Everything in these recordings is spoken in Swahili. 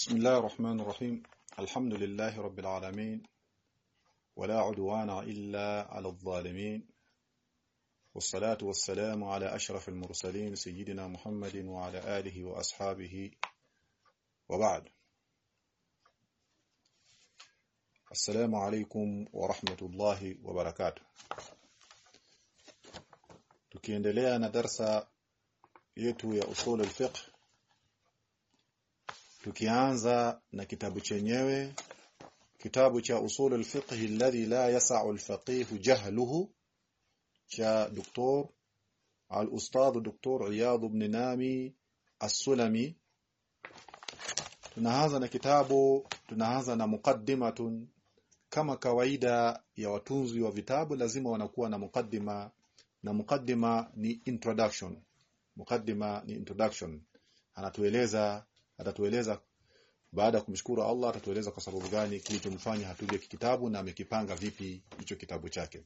بسم الله الرحمن الرحيم. الحمد لله رب العالمين ولا عدوان إلا على الظالمين والصلاة والسلام على أشرف المرسلين سيدنا محمد وعلى آله وأصحابه وبعد. السلام عليكم ورحمة الله وبركاته. tukiendelea na yetu ya usul al-fiqh tukianza na kitabu chenyewe kitabu cha usul al-fiqh alladhi la yas'u al-faqih jahluhu cha doktor al-ustadh doktor Iyad ibn Nami as-Sulami. Tunaanza na kitabu tunaanza na muqaddimatun. Kama kawaida ya watunzi wa vitabu lazima wanakuwa na mukaddima na mukaddima ni introduction. Mukaddima ni introduction. Anatueleza atatueleza baada ya kumshukuru Allah atatueleza kwa sababu gani kilichomfanya hatuje kitabu na amekipanga vipi hicho kitabu chake.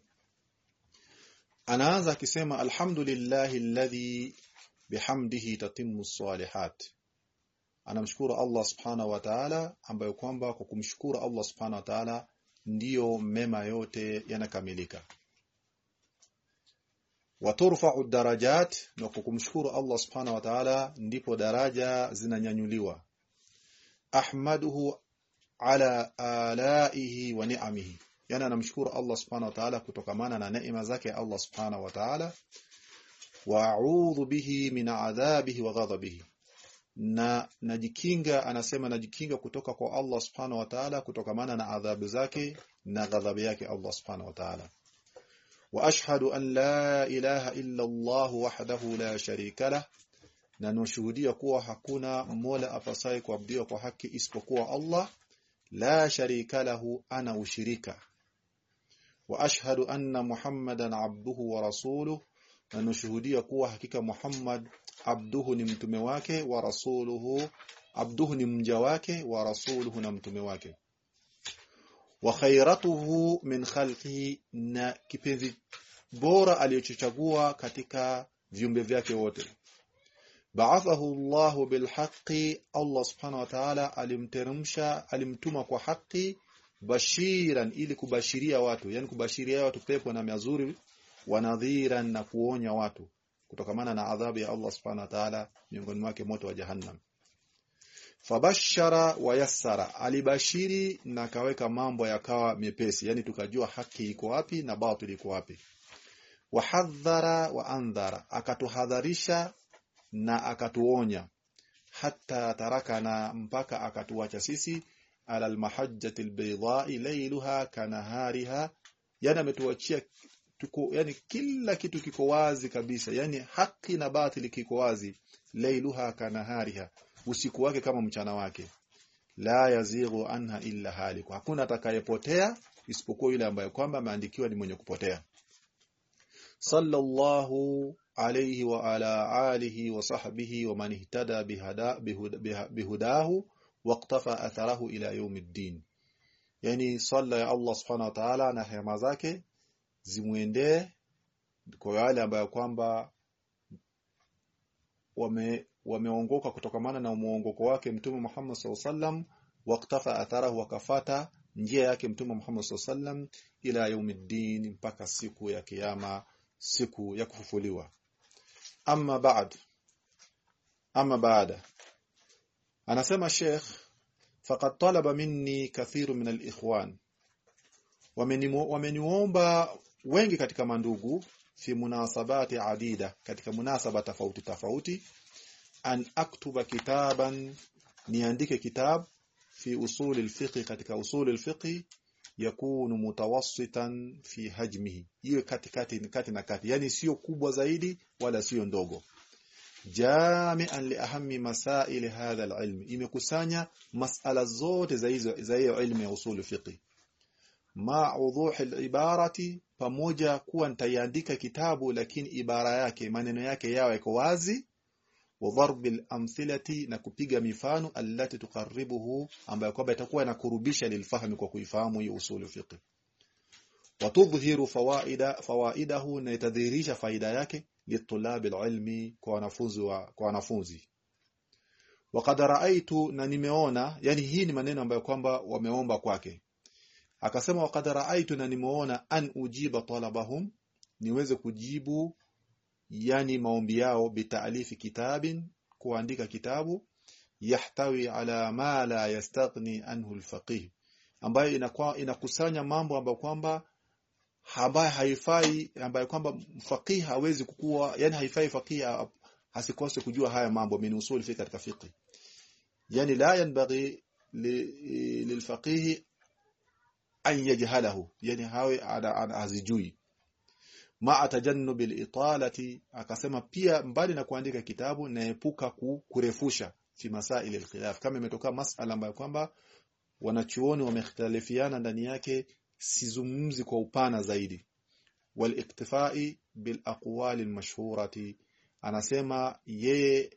Anaanza akisema alhamdulillahi alladhi bihamdihi tatimmu salihat anamshukuru Allah subhanahu wa ta'ala ambayo kwamba kwa kumshukuru Allah subhanahu wa ta'ala ndiyo mema yote yanakamilika waturfa'u darajat na kukumshukuru Allah subhanahu wa ta'ala ndipo daraja zinanyanyuliwa. Ahmaduhu ala alaihi wa ni'amihi. Yana namshukuru Allah subhanahu wa ta'ala kutokamana na neema zake Allah subhanahu wa ta'ala. Wa a'udhu bihi min adhabihi wa ghadabihi. Na najikinga anasema najikinga kutoka kwa Allah subhanahu wa ta'ala kutokamana na adhabu zake na ghadhabu yake Allah subhanahu wa ta'ala واشهد ان لا اله الا الله وحده لا شريك له na nashuhudia kuwa hakuna mola apasaye kuabudiwa kwa haki isipokuwa Allah la sharika lahu ana ushirika wa ashhadu anna muhammadan abduhu wa rasuluhu na nashuhudia kuwa hakika Muhammad abduhu ni mtume wake wa rasuluhu abduhu ni mja wake wa rasuluhu na mtume wake wa khairatuhu min khalqihi na kipenzi bora aliyochagua katika viumbe vyake wote. Ba'athahu Allahu bilhaqqi Allah subhanahu wa ta'ala alimteremsha alimtuma kwa haki bashiran ili kubashiria watu yani kubashiria watu pepo na mazuri wanadhiran na kuonya watu kutokamana na adhabu ya Allah subhanahu wa ta'ala miongoni mwake moto wa jahannam fabashara wa yassara. Alibashiri na kaweka mambo yakawa mepesi. Yani tukajua haki iko wapi na batil iko wapi. Wahadhara wa andhara. Akatuhadharisha na akatuonya. Hata tarakana mpaka akatuacha sisi. Ala almahajjati albaydai laylaha kanahariha yani ametuachia tuko yani kila kitu kiko wazi kabisa. Yani haki na batili kiko wazi. Laylaha kanahariha usiku wake kama mchana wake. La yazighu anha illa haliku. Hakuna atakayepotea isipokuwa yule ambaye kwamba ameandikiwa ni mwenye kupotea. Sallallahu alayhi wa ala alihi wa sahbihi wa man ihtada bihada bihudahu waqtafa atharahu ila yawmiddin. Yani salla ya Allah subhanahu wa ta'ala na hema zake zimwendee kwa wale ambayo kwamba wame wameongoka kutokamana na muongoko wake mtume Muhammad SAW waqtafa atharahu wakafata njia yake mtume Muhammad SAW ila yaumiddin mpaka siku ya kiyama siku ya kufufuliwa. Amma baad amma baada anasema Sheikh faqad talaba minni kathiru min al-ikhwan. Wameniomba wengi katika mandugu fi munasabati adida katika munasaba tofauti tofauti an aktuba kitaban niandike kitab fi usul alfiqh katika usul alfiqh yakunu mutawassitan fi hajmihi. Iwe katikati kati na kati. Yani sio kubwa zaidi wala sio ndogo. Jami'an li ahammi masail hadha alilm. Imekusanya masala zote za hizo za hiyo ilmu ya usul fiqh ma wuduh alibarati pamoja kuwa nitaiandika kitabu lakini ibara yake maneno yake yawe kwa wazi wa darbil na kupiga mifano allati tuqarribuhu ambayo kwamba itakuwa inakurubisha lilfahmi kwa kuifahamu hii usulu fiqh watudhhiru fawaida fawaidahu na itadhirisha faida yake litulabi alilmi kwa wanafunzi wa kwa wanafunzi. Waqad raaitu na nimeona yani hii ni maneno ambayo kwamba wameomba kwake. Akasema waqad raaitu na nimeona an ujiba talabahum niweze kujibu yani maombi yao bitaalifi kitabin kuandika kitabu yahtawi ala ma la yastaghni anhu alfaqih ambayo inakuwa inakusanya mambo ambayo kwamba ambayo haifai ambayo kwamba faqih hawezi kukua yani haifai faqih hasikose kujua haya mambo min usul fi katika fiqh. Yani la yanbaghi lilfaqih an yajhalahu yani hawe hazijui ma tajannubil italati akasema pia mbali na kuandika kitabu naepuka kurefusha fi masaili alkhilaf. Kama imetoka masala ambayo kwamba wanachuoni wamekhtalifiana ndani yake sizungumzi kwa upana zaidi. Waliktifai bil aqwali anasema yeye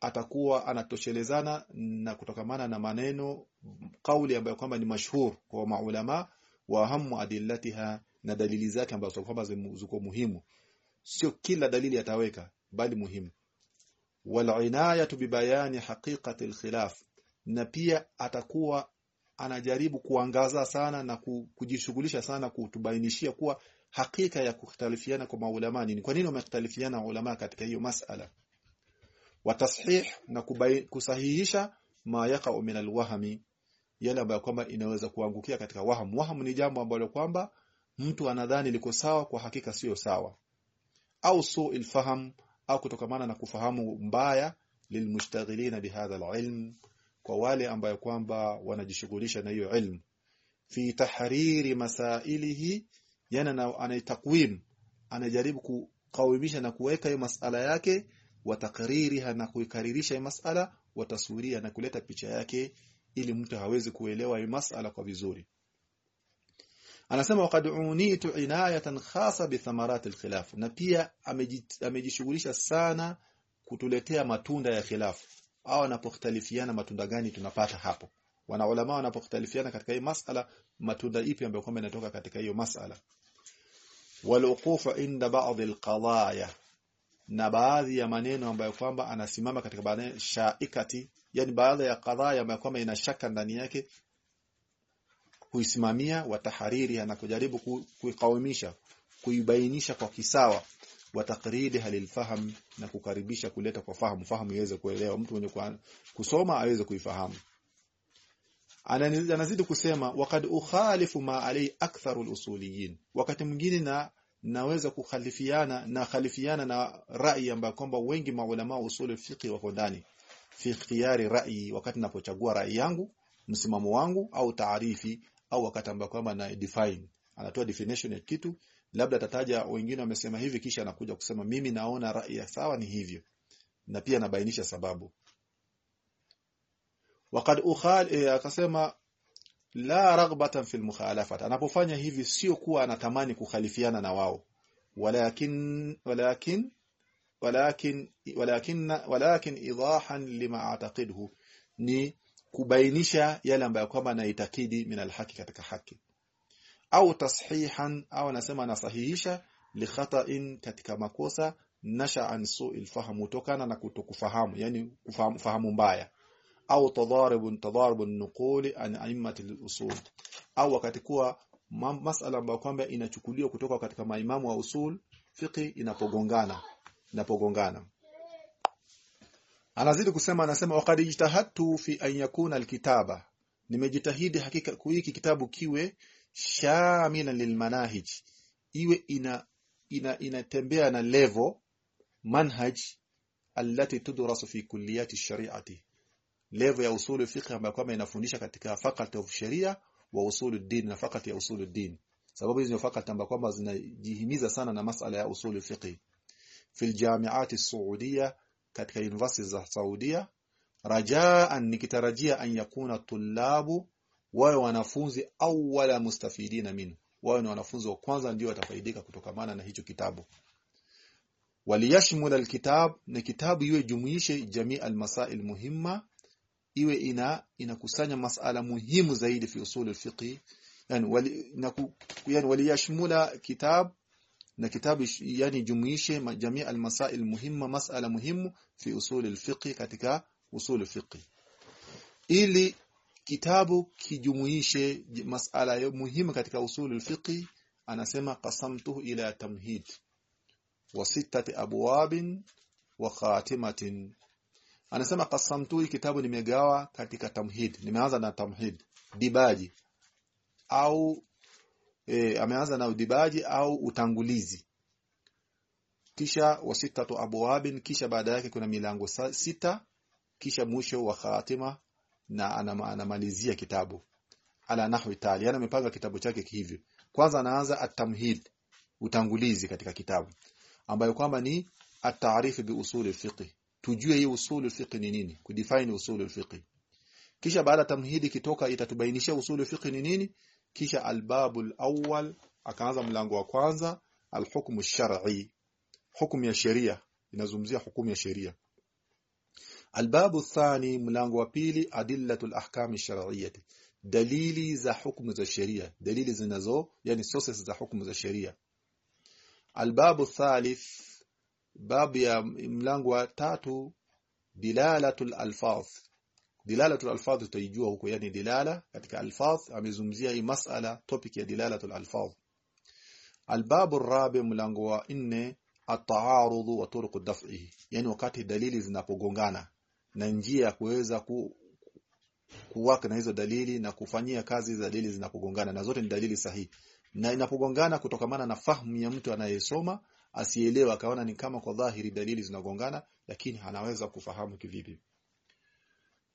atakuwa anatoshelezana na kutokamana na maneno kauli ambayo kwamba ni mashhur kwa maulama wa hamu adillatiha na dalili zake ambazo kwamba ziko muhimu. Sio kila dalili ataweka bali muhimu. Wal inayatu bibayani haqiqati alkhilaf na pia atakuwa anajaribu kuangaza sana na kujishughulisha sana kutubainishia kuwa hakika ya kukhtalifiana kwa maulama ni kwa nini wamekhtalifiana ulama katika hiyo masala? Watashih na kusahihisha ma yaqa min alwahmi yale ambayo kwamba inaweza kuangukia katika waham waham ni jambo ambalo kwamba mtu anadhani liko sawa kwa hakika sio sawa. Au su'il ilfaham au kutokamana na kufahamu mbaya lilmushtaghilina bihadha alilm kwa wale ambayo kwamba wanajishughulisha na hiyo ilmu fi tahriri masailihi yana anaitakwim anajaribu kukawimisha na kuweka hiyo masala yake wa takririha na kuikaririsha hiyo masala wa taswiria na kuleta picha yake ili mtu hawezi kuelewa hiyo masala kwa vizuri anasema waqad unitu inayatan khasa bi thamarat alkhilaf. Na pia amejishughulisha sana kutuletea matunda ya khilaf. Au anapokhtalifiana matunda gani tunapata hapo? Wana ulama wanapokhtalifiana katika hii masala matunda ipi ambayo kwamba inatoka katika hiyo masala? Waluqufu inda ba'd alqadaya. Na baadhi ya maneno ambayo kwamba anasimama katika baadhi shaikati yani baadhi ya qadaya ambayo kwamba ina shaka ndani yake kuisimamia watahariri na kujaribu kuikawimisha kuibainisha kwa kisawa wa taqridiha lilfaham na kukaribisha kuleta kwa fahamu fahamu iweze kuelewa. Mtu mwenye kusoma aweze kuifahamu. Anazidi kusema waqad ukhalifu ma alai aktharul usuliyin wakati mwingine na naweza kukhalifiana na khalifiana na rai ambayo kwamba wengi maulama wa fiqi wako ndani. Fi ikhtiyari rai wakati napochagua rai yangu msimamo wangu au taarifi au wakati ambapo kwamba na define. Anatoa definition ya kitu labda atataja wengine wamesema hivi kisha anakuja kusema mimi naona rai ya sawa ni hivyo. Na pia anabainisha sababu. Waqad ukhal e, akasema la raghbatan fil mukhalafat. Anapofanya hivi sio kuwa anatamani kukhalifiana na wao. Walakin walakin walakin walakin walakin idahan lima a'taqidhu. Ni kubainisha yale ambayo kwamba anaitakidi min alhaki katika haki. Au tashihan au anasema anasahihisha li khata'in katika makosa nasha an su'il fahamu tokana na kutokufahamu yani kufahamu fahamu mbaya. Au tadharibun tadharibun nuquli an a'immati al-usul. Au wakati kuwa masala ambayo kwamba inachukuliwa kutoka katika maimamu wa usul fiqi inapogongana inapogongana anazidi kusema anasema waqad ijtahadtu fi an yakuna alkitaba. Nimejitahidi hakika kuiki kitabu kiwe shamilan lilmanahij. Iwe ina ina inatembea na level manhaj allati tudrasu fi kulliyati shari'ati. Level ya usulu fiqh ambayo kama inafundisha katika faculty of sharia wa usulu din na faculty ya usulu din. Sababu hizo faculty ambayo kwamba zinajihimiza sana na masala ya usulu fiqh. Fil jami'ati saudiya katika university za Saudia. Rajaan nikitarajia an yakuna tulabu wawe wanafunzi awwala mustafidina min wawe ni wanafunzi wa kwanza ndio watafaidika kutokamana na hicho kitabu. Waliyashmul alkitab na kitabu iwe jumuishe jamii almasail muhimma iwe ina inakusanya masala muhimu zaidi fi usul alfiqh yani wali, yani waliyashmula kitab na kitabu yani jumuishe jamii almasail muhimma masala muhimu fi usul alfiqh katika usul fiqh ili kitabu kijumuishe masala muhimu katika usul fiqh anasema qasamtuhu ila tamhid wa sittati abwabin wa khatimatin anasema qasamtuhu kitabu nimegawa katika tamhid nimeanza na tamhid dibaji au e, ameanza na udibaji au utangulizi. Kisha wasitatu abwabin kisha baada yake kuna milango sita kisha mwisho wa khatima na anamalizia kitabu. Ala nahwi tali yani amepanga kitabu chake hivyo kwanza anaanza at-tamhid utangulizi katika kitabu ambayo kwamba ni at-ta'rif bi usul al-fiqh. Tujue hii usul al-fiqh ni nini kudefine usul al-fiqh. Kisha baada tamhidi kitoka itatubainisha usul al-fiqh ni nini kisha albabul awwal akaanza mlango wa kwanza alhukmu shar'i hukumu ya sheria inazungumzia hukumu ya sheria. Albabu thani mlango wa pili adillatul ahkam shar'iyyah dalili za hukumu za sheria. Dalili zinazo yani sources za hukumu za sheria. Albabu thalith babu ya mlango wa tatu dilalatul alfaz dilalatul alfaz tutaijua huko yani dilala katika alfaz amezungumzia hii masala topic ya dilalatul alfaz. Albabu rabi mlango wa 4 at-ta'arud wa turuq daf'ihi yani wakati dalili zinapogongana na njia ya kuweza ku, kuwaka na hizo dalili na kufanyia kazi za dalili zinapogongana na zote ni dalili sahihi. Na inapogongana kutokamana na fahamu ya mtu anayesoma asielewa akaona ni kama kwa dhahiri dalili zinagongana lakini anaweza kufahamu kivipi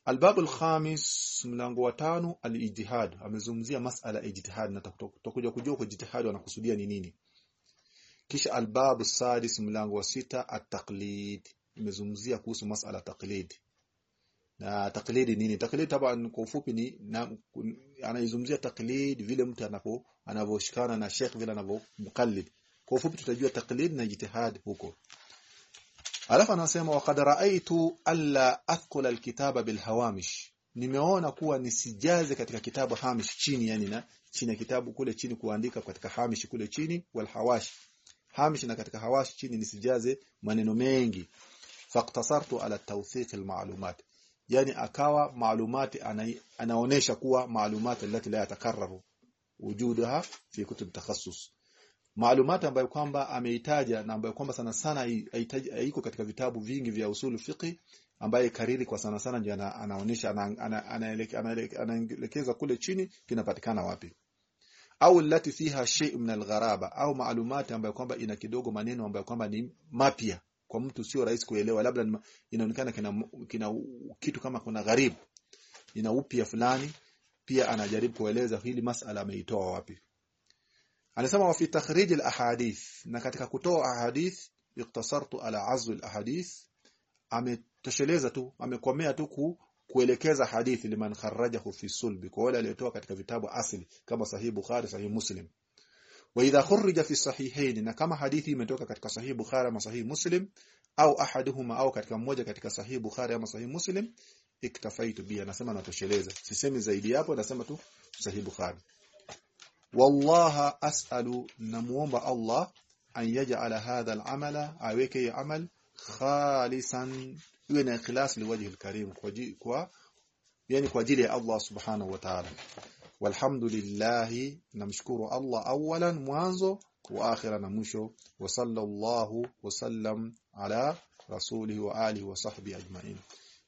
Albabu al-khamis mlango wa tano al-ijtihad. Amezungumzia masala ya ijtihad na tutakuja kujua kwa ijtihad wanakusudia ni nini. Kisha albabu sadis mlango wa sita at-taqlid. Imezungumzia kuhusu masala taqlid. Na taqlid nini? Taqlid taban kwa ufupi ni anaizungumzia taqlid vile mtu anapo anavoshikana na sheikh vile anavomqallid kwa ufupi tutajua taqlid na ijtihad huko alafu anasema waqad raaitu alla athqula alkitaba bilhawamish. Nimeona kuwa nisijaze katika kitabu hamish chini yani na chini ya kitabu kule chini kuandika katika hamish kule chini wal hawash hamish na katika hawash chini nisijaze maneno mengi. Faqtasartu ala tawthiq almalumat. Yani akawa maalumati ana, anaonesha kuwa maalumati allati la yatakarraru wujudaha fi kutub takhasus maalumati ambayo kwamba ameitaja na ambayo kwamba sana sana haiko katika vitabu vingi vya usulu fiqi ambaye kariri kwa sana sana ndio anaonesha anaelekeza kule chini kinapatikana wapi. Au lati fiha shay' min algharaba au maalumati ambayo kwamba ina kidogo maneno ambayo kwamba ni mapya. Kwa mtu sio rahisi kuelewa labda inaonekana kina, kina kitu kama kuna gharibu. Ina upya fulani pia anajaribu kueleza hili masala ameitoa wapi anasema wafi takhrij al ahadith na katika kutoa ahadith iktasartu ala azw al ahadith ametosheleza tu amekomea tu ku, kuelekeza hadithi liman kharrajahu fi sulbi kwa wale aliotoa katika vitabu asili kama sahih bukhari sahih muslim. Wa idha khurrija fi sahihayn na kama hadithi imetoka katika sahih bukhari ama sahih muslim au ahaduhuma au katika mmoja katika sahih bukhari ama sahih muslim iktafaitu bi anasema natosheleza sisemi zaidi hapo nasema tu sahih bukhari wallaha as'alu namuomba allah an yaj'ala hadha al-amala aweke amal khalisan iwe na ikhlas liwajhi al-karim kwa kwa yani kwa ajili ya Allah subhanahu wa ta'ala. Walhamdulillahi namshukuru Allah awalan mwanzo wa akhira na mwisho. Wa sallallahu wa sallam ala rasulihi wa alihi wa sahbihi ajma'in.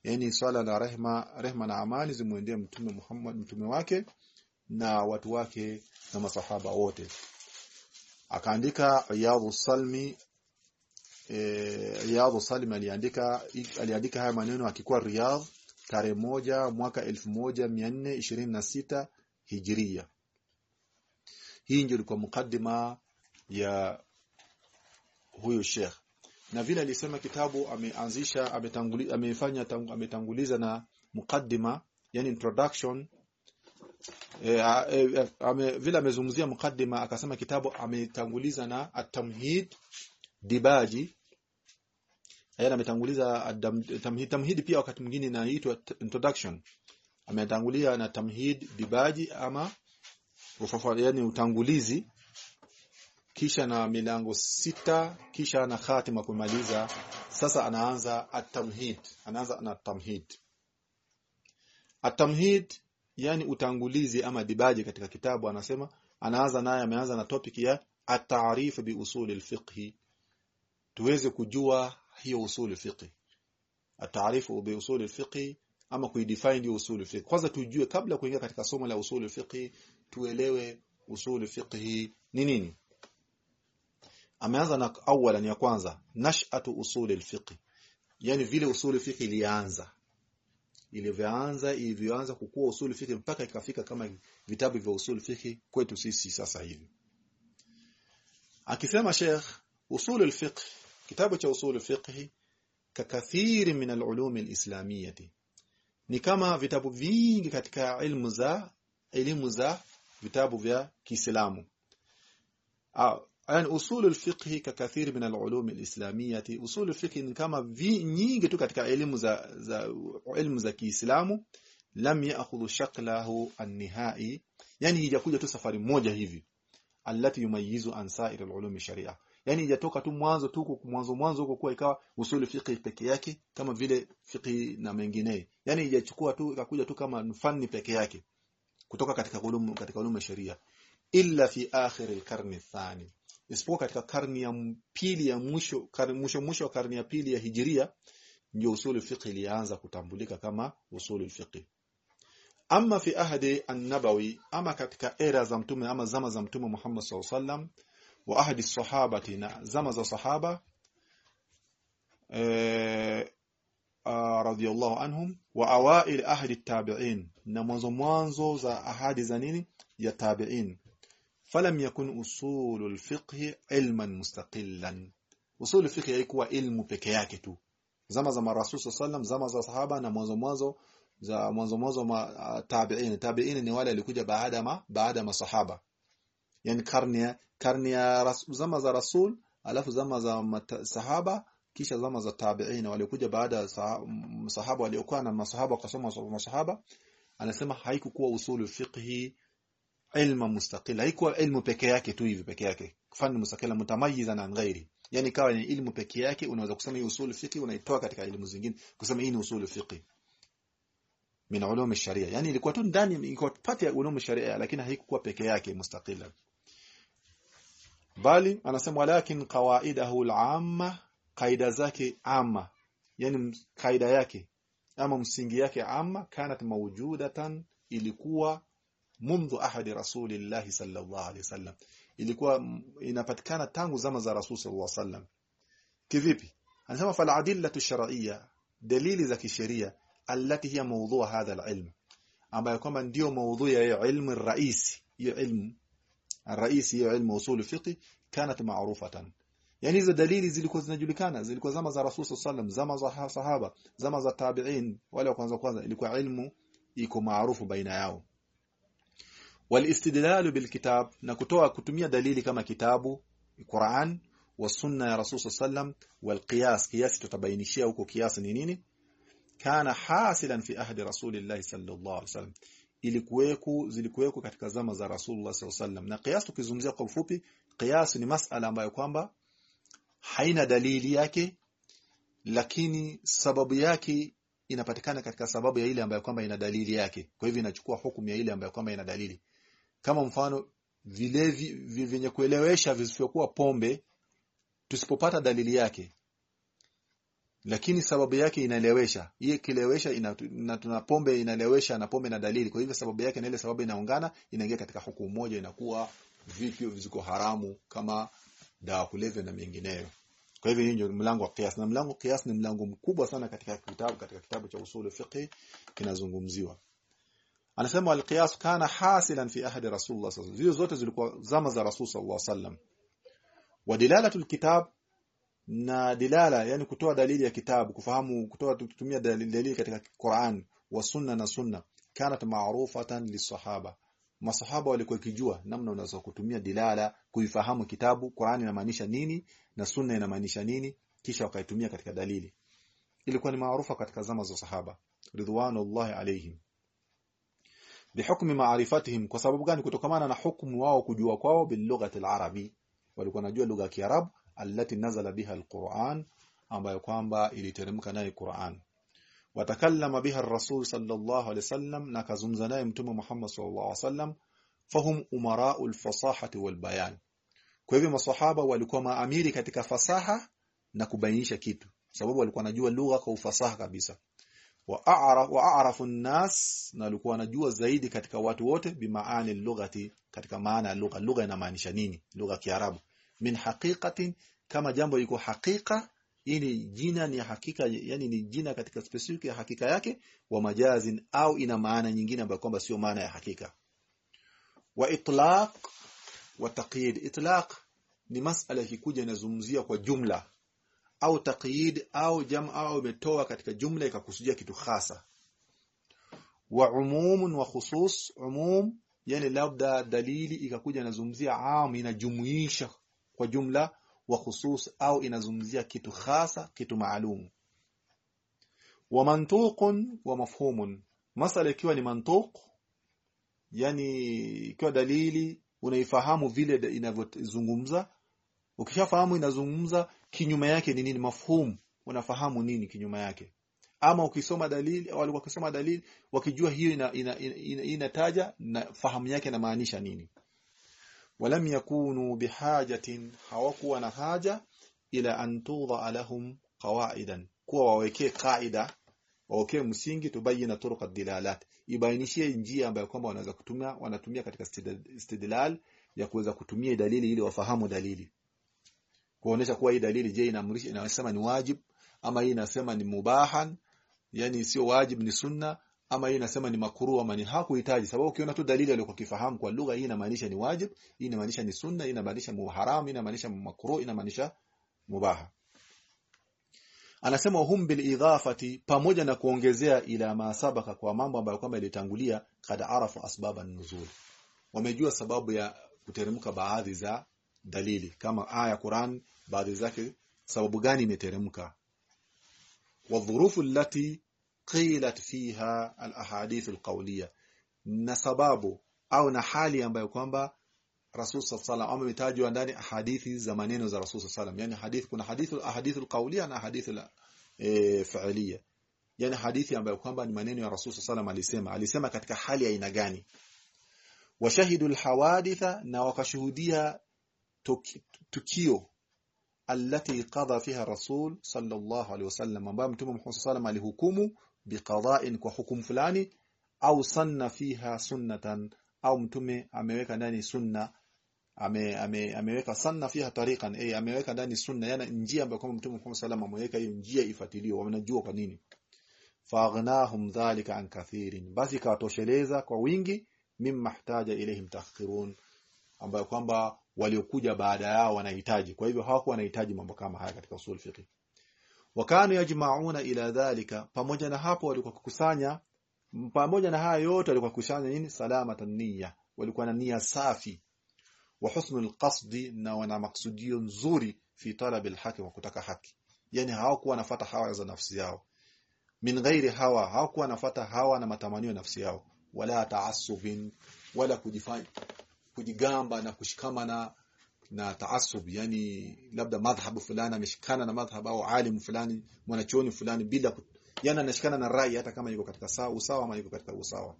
Yani sala na rehma rehma na amani zimwendee mtume Muhammad mtume wake na watu wake na masahaba wote. Akaandika Riyadhus Salmi eh Riyadhus Salmi aliandika aliandika haya maneno akikuwa Riyadh tarehe moja mwaka 1426 Hijria. Hii ndio ilikuwa mukaddima ya huyo Sheikh. Na vile alisema kitabu ameanzisha ametanguliza ametanguliza na mukaddima yani introduction e, e, ame, vile amezungumzia mukaddima akasema kitabu ametanguliza na at-tamhid dibaji. Yeye ametanguliza tamhid tamhid pia wakati mwingine inaitwa introduction. Ametangulia na tamhid dibaji ama ufafanuzi yani utangulizi kisha na milango sita kisha na khatima kumaliza. Sasa anaanza at-tamhid anaanza na tamhid at-tamhid yani utangulizi ama dibaji katika kitabu anasema anaanza naye ameanza na topic ya at-ta'rif bi usul al-fiqh tuweze kujua hiyo usul al-fiqh at-ta'rif bi usul al-fiqh ama kuidefine usul al-fiqh kwanza tujue kabla kuingia katika somo la usul al-fiqh tuelewe usul al-fiqh ni nini. Ameanza na awalan ya kwanza nash'atu usul al-fiqh yani vile usul al-fiqh ilianza ilivyoanza ilivyoanza kukua usuli fiki mpaka ikafika kama vitabu vya usuli fiki kwetu sisi sasa hivi. Akisema Sheikh usul al-fiqh kitabu cha usul fiqh kakathiri min al-ulum al-islamiyyah ni kama vitabu vingi katika ilmu za elimu za vitabu vya Kiislamu yani usul al-fiqh kakathiri min al-ulum al-islamiyyah usul al-fiqh ni kama nyingi tu katika elimu za za elimu za Kiislamu. Lam ya'khudhu shaklahu an-nihai. Yani hijakuja tu safari moja hivi. Allati yumayyizu an sa'ir al-ulum ash-sharia yani hijatoka tu mwanzo tu mwanzo mwanzo huko kwa ikawa usul fiqh peke yake kama vile fiqh na mengine. Yani hijachukua tu ikakuja tu kama fani peke yake. Kutoka katika ulum katika ulum sharia illa fi akhir al-qarn ath-thani isipokuwa katika karni ya pili ya mwisho karni mwisho mwisho wa karni ya pili ya hijiria ndio usul fiqh ilianza kutambulika kama usul fiqh. Amma fi ahdi an-nabawi ama katika era za mtume ama zama za mtume Muhammad alaihi wasallam wa ahdi sahabati na zama za sahaba eh radiyallahu anhum wa awail ahdi tabi'in na mwanzo mwanzo za ahadi za nini? Ya tabi'in falam yakun usulul fiqh ilman mustaqillan. Usul fiqh haikuwa ilmu peke yake tu. Zama za marasul sallam zama za sahaba na mwanzo mwanzo za mwanzo mwanzo ma tabi'in. Tabi'in ni wale walikuja baada ma baada masahaba yani karne karne ya zama za rasul alafu zama za sahaba kisha zama za tabi'in. Walikuja baada sahaba waliokuwa na masahaba wakasoma masahaba. Anasema haikukuwa usulu fiqhi ilma mustaqila haikuwa ilmu peke yake tu hivi peke yake. Fani mustaqila mutamayizan na ghairi. Yani kawa ni ilmu peke yake unaweza kusema hii usul fiqi unaitoa katika elimu zingine. Kusema hii ni usul fiqi. Min ulum sharia. Yani ilikuwa tu ndani ilikuwa pati ya ulum sharia lakini haikuwa peke yake mustaqila bali anasema walakin qawaidahu al-amma kaida zake amma. Yani kaida yake ama msingi yake amma kanat mawjudatan ilikuwa منذ أحد رسول الله صلى الله عليه وسلم. اللي كوا إن كان تانغو زمن رسول صلى الله عليه وسلم. كيفيبي؟ أنسما فالعدلة الشرعية دليل ذاك الشرية التي هي موضوع هذا العلم. أما يكون من ديو موضوع علم الرئيسي علم. الرئيسي علم أصول الفقه كانت معروفة. يعني إذا دليل زي اللي كوزنا جولي كان اللي كوزنا مزا رسول صلى الله عليه وسلم زما الصحابه صحابة التابعين مزا تابعين ولا كوزنا كوزنا اللي كو علمه يكون معروف بين يوم walistidlalu bilkitab na kutoa kutumia dalili kama kitabu Qur'an wa sunna ya Rasul sallam wal qiyas qiyas tutabainishia huko kiasi ni nini? Kana hasilan fi ahdi Rasulillah sallallahu alaihi wasallam ilikuweku zilikuweko katika zama za Rasulullah sallam. Na qiyas tukizungumzia kwa ufupi qiyas ni masala ambayo kwamba haina dalili yake lakini sababu yake inapatikana katika sababu ya ile ambayo kwamba ina dalili yake. Kwa hivyo inachukua hukumu ya ile ambayo kwamba ina dalili kama mfano vilevi vyenye kuelewesha visivyokuwa pombe tusipopata dalili yake. Lakini sababu yake inaelewesha hii kilewesha ina, ina tuna pombe inaelewesha na pombe na dalili. Kwa hivyo sababu yake na ile sababu inaungana inaingia katika hukumu moja inakuwa vipyo viziko haramu kama dawa kulevya na mengineyo. Kwa hivyo hiyo mlango wa kiasi. Na mlango kiasi ni mlango mkubwa sana katika kitabu katika kitabu cha usulu fiqh kinazungumziwa anasema al-qiyas kana hasilan fi ahdi rasulullah sallallahu alaihi wasallam. Zote zilikuwa zama za rasul sallallahu alaihi wasallam. Wa dilalatul kitab na dilala yani kutoa dalili ya kitabu kufahamu kutoa kutumia dalili, dalili katika Qur'an wa sunna na sunna kanat ma'rufatan lisahaba masahaba walikuwa kijua namna unaweza kutumia dilala kuifahamu kitabu Qur'an inamaanisha nini na sunna inamaanisha nini kisha wakaitumia katika dalili. Ilikuwa ni maarufa katika zama za sahaba. Ridwanullahi alaihim bihukmi maarifatihim kwa sababu gani? kutokamana na hukumu wao kujua kwao bilughati alarabi. walikuwa wanajua lugha ya Kiarabu allati nazala biha alquran ambayo kwamba iliteremka naye Qur'an. watakallama biha ar-rasul sallallahu alayhi wasallam na kazumza naye mtume Muhammad sallallahu alayhi wasallam fahum umara'ul fasahati wal bayan kwa hivyo maswahaba walikuwa maamiri katika fasaha na kubainisha kitu. sababu walikuwa wanajua lugha kwa ufasaha kabisa wa a'rafu an-nas na alikuwa anajua zaidi katika watu wote bimaani lughati katika maana lugha. Lugha inamaanisha nini? Lugha Kiarabu. Min haqiqatin kama jambo liko hakika ili jina ni hakika yani ni jina katika specific ya hakika yake wa majazin au ina maana nyingine ambayo kwamba sio maana ya hakika. Wa itlaq wa taqyid. Itlaq ni masala ikikuja inazungumzia kwa jumla au taqyid au jamaa umetoa katika jumla ikakusudia kitu hasa wa umum wa khusus umum yani labda dalili ikakuja inazungumzia am inajumuisha kwa jumla wa khusus au inazungumzia kitu hasa kitu maalum. Wa mantuqun wa mafhumun. Masala ikiwa ni mantuq yani ikiwa dalili unaifahamu vile inavyozungumza ukishafahamu inazungumza kinyume yake ni nini? Mafhumu. Unafahamu nini kinyuma yake? Ama ukisoma dalili au wakisoma dalili wakijua hiyo inataja ina, ina, ina, ina na fahamu yake inamaanisha nini. Walam yakunu bihajatin hawakuwa na haja ila an tudha lahum qawaidan. Kuwa wawekee kaida wawekee msingi tubayina turuq dilalat. Ibainishie njia ambayo kwamba wanaweza kutumia wanatumia katika istidlal ya kuweza kutumia dalili ili wafahamu dalili kuonesha kuwa hii dalili je inaamrisha inasema ni wajib ama hii inasema ni mubahan? Yani sio wajib ni sunna ama hii inasema ni makruh ama ni hakuhitaji? Sababu ukiona tu dalili aliyokuwa kifahamu kwa lugha hii inamaanisha ni wajib hii inamaanisha ni sunna hii inamaanisha muharam inamaanisha makruh inamaanisha mubaha. Anasema hum bil idhafati pamoja na kuongezea ila masabaka kwa mambo ambayo kwamba ilitangulia kad arafu asbaba nuzul. Wamejua sababu ya kuteremka baadhi za dalili kama aya Qur'an baadhi zake sababu gani imeteremka wadhurufu allati qilat fiha alahadith alqawliya na sababu au na hali ambayo kwamba Rasul sallallahu alaihi wasallam ndani hadithi za maneno za Rasul sallallahu yani hadith kuna hadithu ahadithu alqawliya na hadithu e, fi'liya yani hadithi ambayo kwamba ni maneno ya Rasul sallallahu alisema alisema katika hali ya aina gani washahidu alhawaditha na wakashuhudia tukio alati qadha fiha rasul sallallahu alaihi wasallam ambaye mtume Muhammad sallam alihukumu biqada'in kwa hukumu fulani au sanna fiha sunnatan au mtume ameweka ndani sunna ame, ame, ameweka sanna fiha tariqan eh ameweka ndani sunna yana njia ambayo kama mtume Muhammad sallam ameweka hiyo njia ifuatiliwe wanajua kwa nini. Faghnahum dhalika an kathirin basi kawatosheleza kwa wingi mimma htaja ilayhim tahqirun ambayo kwamba waliokuja baada yao wanahitaji. Kwa hivyo hawakuwa wanahitaji mambo kama haya katika usul fiqh. Wakanu yajma'una ila dhalika pamoja na hapo walikuwa kukusanya pamoja na haya yote walikuwa kukusanya nini? Salamatan niyya. Walikuwa na nia safi. Wa husnul qasdi na wana maksudio nzuri fi talab alhaqi wa kutaka haki. Yani hawakuwa wanafata hawa za nafsi yao. Min ghairi hawa hawakuwa wanafata hawa na matamanio nafsi yao. Wala taassubin wala kujifanya kujigamba na kushikamana na taasub yani labda madhhabu fulani ameshikana na madhhabu au alim fulani mwanachuoni fulani bila yani anashikana na rai hata kama yuko katika sawa usawa ama yuko katika usawa.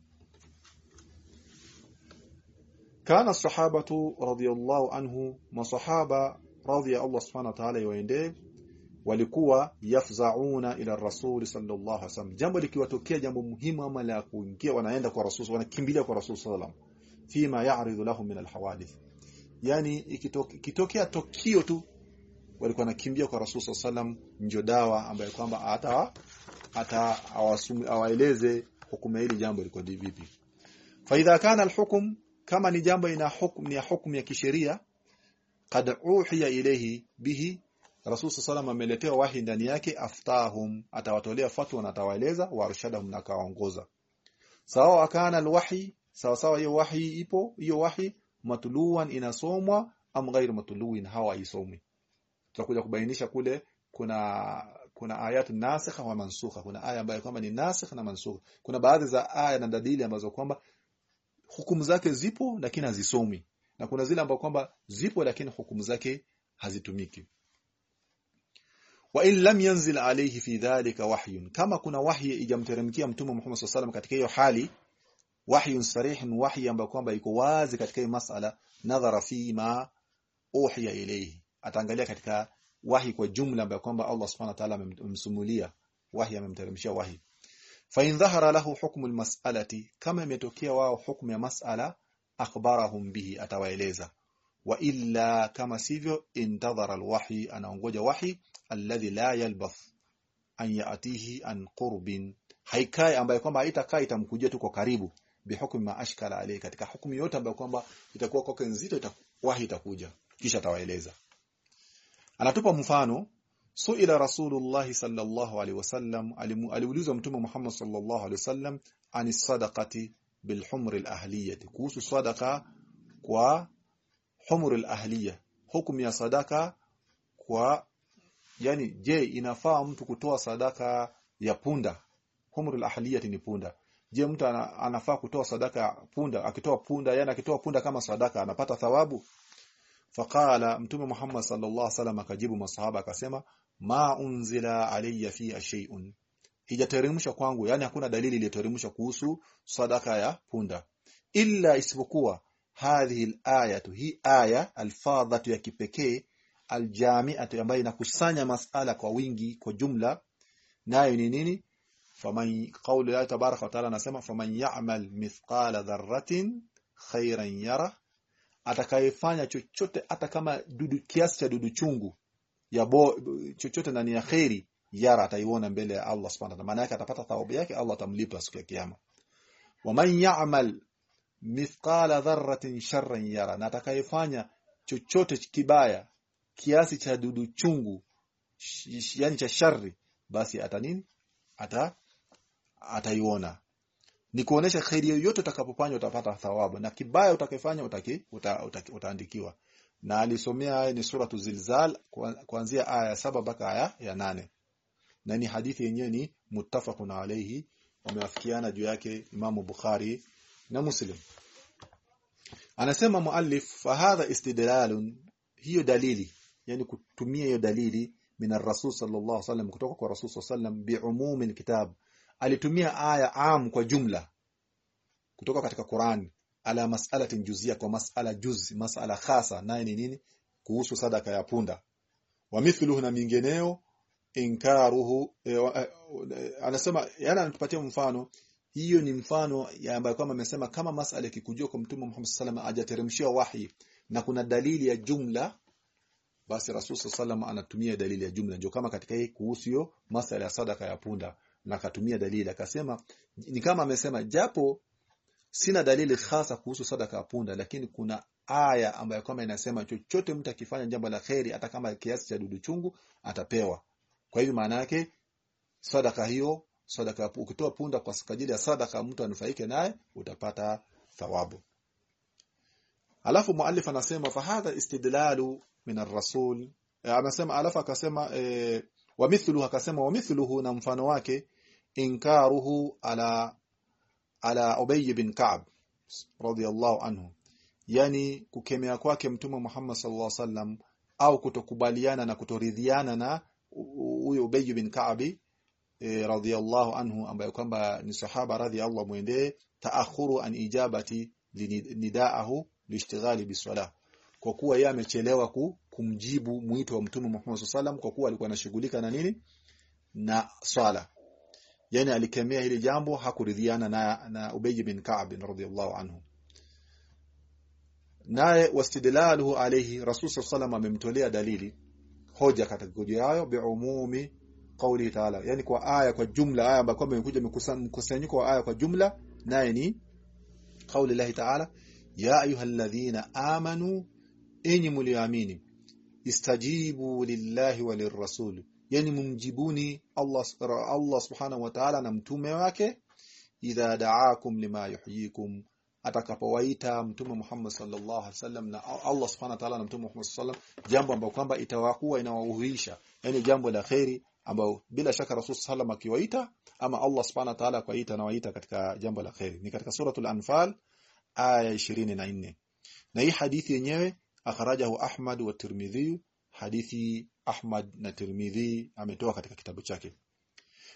Kana sahabatu radhiyallahu anhu masahaba radhiya Allah subhanahu wa ta'ala waende walikuwa yafzauna ila rasul sallallahu alaihi wasallam. Jambo likiwatokea jambo muhimu ama la kuingia wanaenda kwa rasul wanakimbilia kwa rasul sallallahu fima ya'ridu lahum min alhawadith. Yani ikitokea tokio tu walikuwa nakimbia kwa rasul sallam njo dawa ambaye kwamba hata hata awasumi awaeleze hukumu hili jambo liko vipi. Fa idha kana alhukm kama ni jambo ina hukumu ni hukumu ya kisheria qad uhiya ilayhi bihi rasul sallam ameletewa wahi ndani yake aftahum atawatolea fatwa na atawaeleza warshadahum na kaongoza sawa akana alwahi sawa sawa hiyo wahi ipo hiyo wahi matuluan inasomwa am ghairu matuluin hawa isomwi tutakuja kubainisha kule kuna kuna ayatu nasikha wa mansukha. Kuna aya ambayo kwamba ni nasikha na mansukha. Kuna baadhi za aya na dalili ambazo kwamba hukumu zake zipo lakini hazisomi na kuna zile ambazo kwamba zipo lakini hukumu zake hazitumiki. Wa in lam yanzil alayhi fi dhalika wahyun. Kama kuna wahyi ijamteremkia mtume Muhammad SAW katika hiyo hali wahyun sarihun wahyi ambayo kwamba iko wazi katika hiyo masala nadhara fi ma uhiya ilayhi. Ataangalia katika wahi kwa jumla ambayo kwamba Allah subhanahu wa ta'ala amemsumulia wahi amemteremshia wahi. Fa in dhahara lahu hukmu almas'alati kama imetokea wao hukumu ya mas'ala akhbarahum bihi atawaeleza. Wa illa kama sivyo intadhara alwahi anaongoja wahi alladhi la yalbath an yatihi an qurbin. Haikai ambaye kwamba haitakaa itamkujia tu kwa karibu bihukmi ma ashkala alayhi katika hukumu yote ambayo kwamba itakuwa kwake nzito itawahi itakuja kisha atawaeleza. Anatupa mfano suila rasulullah sallallahu alaihi wasallam aliulizwa mtume Muhammad sallallahu alaihi wasallam ani sadaqati bil humr al ahliyah kuhusu sadaqa kwa humr al ahliyah hukumu ya sadaka kwa yani je inafaa mtu kutoa sadaka ya punda? Humr al ahliyah ni punda je mtu anafaa kutoa sadaka punda? Akitoa punda yani akitoa punda kama sadaka anapata thawabu? Faqala mtume Muhammad sallallahu alaihi wasallam akajibu masahaba akasema ma unzila alayya fi shay'un. Hijateremsha kwangu yani hakuna dalili iliyoteremsha kuhusu sadaka ya punda. Illa isipokuwa hadhihi alayatu hi aya alfadhatu ya kipekee aljami'atu ambayo inakusanya masala kwa wingi kwa jumla. Nayo ni nini faman qawlu la tabaraka wa taala anasema faman ya'mal mithqala dharratin khairan yara atakayefanya chochote hata kama dudu kiasi cha dudu chungu ya bo, chochote ndani ya khairi yara ataiona mbele ya Allah subhanahu maana yake atapata thawabu yake Allah atamlipa siku ya kiyama. waman ya'mal mithqala dharratin sharran yara na atakayefanya chochote kibaya kiasi cha dudu chungu yani cha shari basi ata nini? Ata ataiona. Ni kuonesha khairi yoyote utakapofanya utapata thawabu na kibaya utakifanya utaki uta, uta, utaandikiwa. Na alisomea ni suratu zilzal kuanzia aya ya saba mpaka aya ya nane. Na ni hadithi yenyewe ni muttafaqun alayhi wamewafikiana juu yake Imamu Bukhari na Muslim. Anasema muallif fahadha istidlalun hiyo dalili yani kutumia hiyo dalili min ar-rasul sallallahu alaihi wasallam kutoka kwa rasul sallallahu alaihi wasallam biumumi alkitab alitumia aya am kwa jumla kutoka katika Qur'an ala mas'alatin juzia kwa mas'ala juz mas'ala khasa naye ni nini? Kuhusu sadaka ya punda. Wa mithluhu na mingineo inkaruhu e, e, anasema yana anatupatia mfano hiyo ni mfano ambayo kama amesema kama masala ikikujia kwa mtume Muhammad sallallahu alaihi wasallam ajateremshia wahi na kuna dalili ya jumla basi Rasul sallallahu anatumia dalili ya jumla. Ndio kama katika hii kuhusu hiyo masala ya sadaka ya punda na akatumia dalili. Akasema ni kama amesema japo sina dalili hasa kuhusu sadaka ya punda lakini kuna aya ambayo kama inasema chochote mtu akifanya jambo la kheri hata kama kiasi cha dudu chungu atapewa. Kwa hivyo maana yake sadaka hiyo sadaka ukitoa punda kwa ajili ya sadaka mtu anufaike naye utapata thawabu. Alafu muallif anasema fa hadha istidlalu min ar-rasul. Anasema alafu akasema e, wa mithluhu akasema wa mithluhu na mfano wake inkaruhu ala ala Ubay bin Ka'b radiyallahu anhu. Yani kukemea kwake mtume Muhammad sallallahu alaihi wasallam au kutokubaliana na kutoridhiana na huyo Ubay bin Ka'b e, radiyallahu anhu ambaye kwamba ni sahaba radhi Allah muendee taakhuru an ijabati nidaahu lishtighali bisalah kwa kuwa yeye amechelewa ku, kumjibu mwito wa mtume Muhammad sallallahu alaihi wasallam kwa kuwa alikuwa anashughulika na nini? Na swala yani alikemea hili jambo hakuridhiana na na Ubay bin Ka'b radhiyallahu anhu. Naye wastidlaluhu alayhi rasul sallam amemtolea dalili hoja katika kujayo biumumi qawli ta'ala. Yani kwa aya kwa jumla aya ambayo kwamba imekuja mkusanyiko wa aya kwa jumla naye ni qawli lahi ta'ala ya ayyuhalladhina amanu enyi mlioamini istajibu lillahi wa lirrasul yani mumjibuni Allah Allah subhanahu wa ta'ala na mtume wake idha da'akum lima yuhyikum atakapowaita mtume Muhammad sallallahu alaihi wasallam na Allah subhanahu wa ta'ala na mtume Muhammad sallallahu alaihi wasallam jambo ambalo kwamba itawakuwa inawahuisha. Yani jambo la khairi ambao bila shaka Rasul sallam akiwaita ama Allah subhanahu wa ta'ala kwaita na waita katika jambo la khairi ni katika suratul anfal aya 24 na hii hadithi yenyewe akhrajahu Ahmad wa Tirmidhi hadithi Ahmad na Tirmidhi ametoa katika kitabu chake.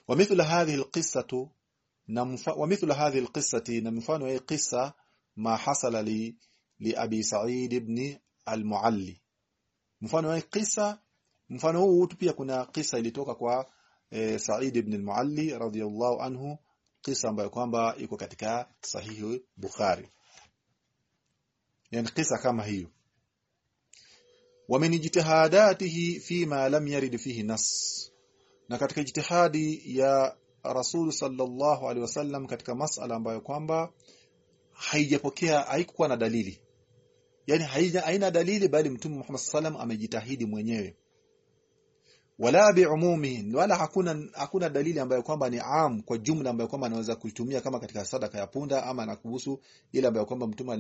Wa mithla hadhihi alqissatu na wa mithla hadhihi alqissati na mfano hii qissa ma hasala li li Abi Sa'id ibn al-Mu'alli. Mfano hii qissa mfano huu pia kuna qissa ilitoka kwa e, Sa'id ibn al-Mu'alli radhiyallahu anhu qissa ambayo kwamba iko katika sahihi Bukhari. Yani qissa kama hiyo wa min ijtihadatihi fima lam yarid fihi nas. Na katika ijtihadi ya rasul sallallahu alaihi wasallam katika masala ambayo kwamba haijapokea haikuwa na dalili. Yani haija haina dalili bali mtume Muhammad sallam amejitahidi mwenyewe. Wala biumumihi wala hakuna hakuna dalili ambayo kwamba ni am kwa jumla ambayo kwamba anaweza kutumia kama katika sadaka ya punda ama nakuhusu ile ambayo kwamba mtume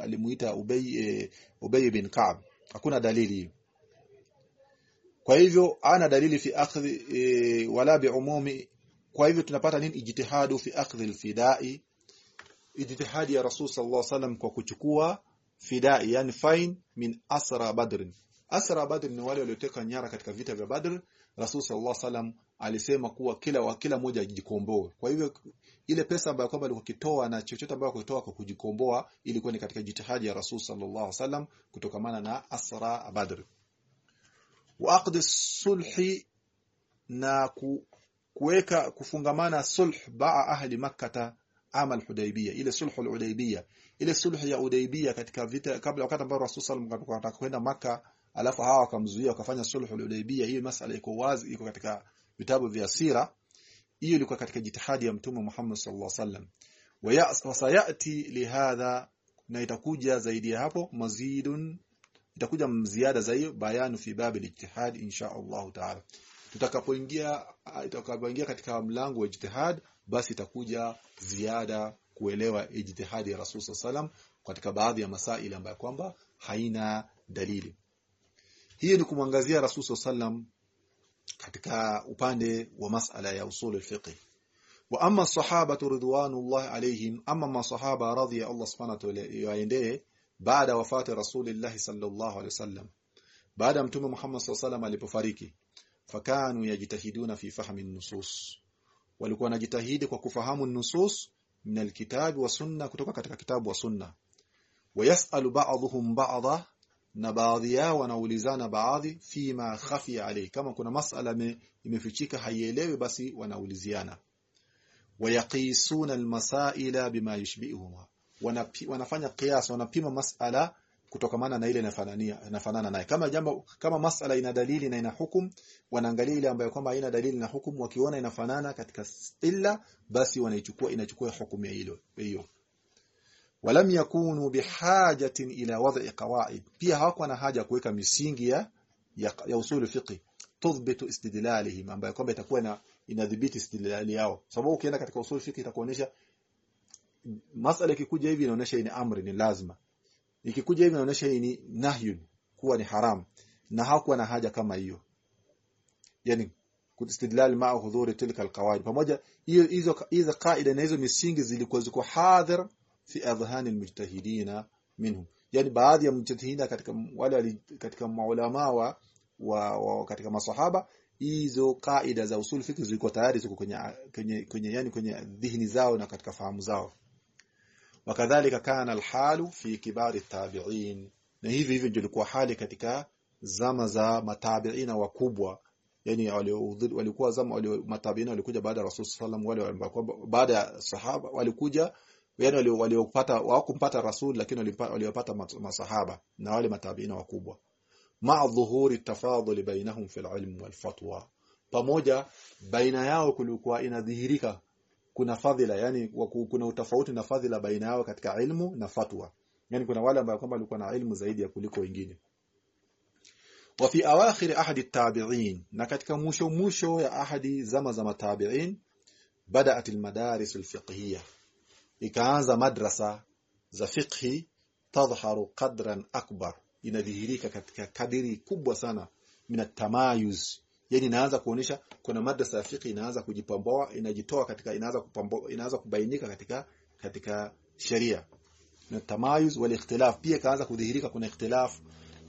alimuita Ubay e, Ubay bin Ka'b hakuna dalili kwa hivyo ana dalili fi akhdhi e, wala biumumi kwa hivyo tunapata nini? Ijtihadu fi akhdhi alfidai. Ijtihadi ya rasul sallallahu alaihi wasallam kwa kuchukua fidai yani fine min asra badr asra badr ni wale walioteka nyara katika vita vya badr rasul sallallahu wasallam alisema kuwa kila wa kila mmoja ajikomboe. Kwa hivyo ile pesa ambayo kwamba alikuwa kitoa na chochote ambayo kutoa kwa kujikomboa ilikuwa ni katika jitihadi ya rasul sallallahu wasallam kutokamana na asra badr. Wa aqdi sulhi na ku, kuweka kufungamana sulh baa ahli makkata amal hudaybiyah ile sulhu al-hudaybiyah. Ile sulhu ya hudaybiyah katika vita kabla wakati ambao rasul sallallahu alaihi wasallam kwenda maka alafu hawa wakamzuia wakafanya sulhu al-hudaybiyah. Hiyo masala iko wazi iko katika vitabu vya sira. Hiyo ilikuwa katika jitihadi ya mtume Muhammad sallallahu alaihi wasallam. Wasayati lihadha na itakuja zaidi ya hapo mazidun itakuja mziada za hiyo bayanu fi babil ijtihad insha Allah taala. Tutakapoingia itakapoingia katika mlango wa ijtihad basi itakuja ziada kuelewa ijtihadi ya Rasul sallam katika baadhi ya masaili ambayo kwamba haina dalili hii ni kumwangazia Rasul sallam katika upande wa masala ya usul al-fiqh. Wa amma sahabatu ridwanullah alayhim amma masahaba radhiya Allah subhanahu wa ta'ala yaendee baada wafati rasulillah sallallahu alayhi wasallam. Baada mtume Muhammad sallallahu alayhi alipofariki fakanu yajitahiduna fi fahmi an-nusus. Walikuwa wanajitahidi kwa kufahamu nusus min alkitab wa sunna kutoka katika kitabu wa sunna. Wayasalu ba'dhum ba'dha na baadhi yao wanaulizana baadhi fima khafi alayhi. Kama kuna masala imefichika haielewi basi wanauliziana. Wayaqisuna almasaila bima yushbihuha. Wanafanya qiyas wanapima masala kutokamana na ile inafanania inafanana naye. Kama jambo kama masala ina dalili na ina hukum wanaangalia ile ambayo kwamba haina dalili na hukum wakiona inafanana katika illa basi wanaichukua inachukua hukumu ya hilo hiyo walam yakunu bihajatin ila wad'i qawaid pia hawakuwa na haja kuweka misingi ya ya, ya usul fiqi tudhbitu istidlalihim ambayo kwamba itakuwa na inadhibiti istidlali yao. Sababu ukienda katika usul fiqi itakuonesha masala ikikuja hivi inaonesha ni amri ni lazima. Ikikuja hivi inaonesha ni nahyun kuwa ni haram. Na hakuwa na haja kama hiyo. Yani kustidlal maa hudhuri tilka alqawaid pamoja hizo hizo kaida na hizo misingi zilikuwa ziko hadhir fi adhhani almujtahidina minhum. Yani baadhi ya mujtahidina katika wale katika maulama wa, wa, wa katika masahaba hizo kaida za usul fiqh zilikuwa tayari ziko kwenye kwenye kwenye yani kwenye dhihni zao na katika fahamu zao. Wakadhalika kana alhalu fi kibari tabi'in na hivi hivi ndio ilikuwa hali katika zama za matabiina wakubwa. Yani walikuwa zama wale matabiina walikuja baada ya rasul sallam wale ambao baada ya sahaba walikuja yani waliopata hawakumpata rasul lakini waliopata masahaba na wale matabiina wakubwa ma dhuhuri tafadhuli bainahum fil ilm wal fatwa pamoja baina yao kulikuwa inadhihirika kuna fadhila yani kuna utofauti na fadhila baina yao katika ilmu na fatwa yani kuna wale ambao kwamba walikuwa na ilmu zaidi ya kuliko wengine wa fi awakhir ahadi tabi'in na katika mwisho mwisho ya ahadi zama za matabi'in بدات المدارس الفقهيه ikaanza madrasa za fiqhi tadhharu qadran akbar. Inadhihirika katika kadiri kubwa sana min tamayuz yani inaanza kuonesha kuna madrasa ya fiqh inaanza kujipamboa inajitoa katika inaanza kupamboa inaanza kubainika katika katika sheria na tamayuz wal ikhtilaf. Pia kaanza kudhihirika kuna ikhtilaf.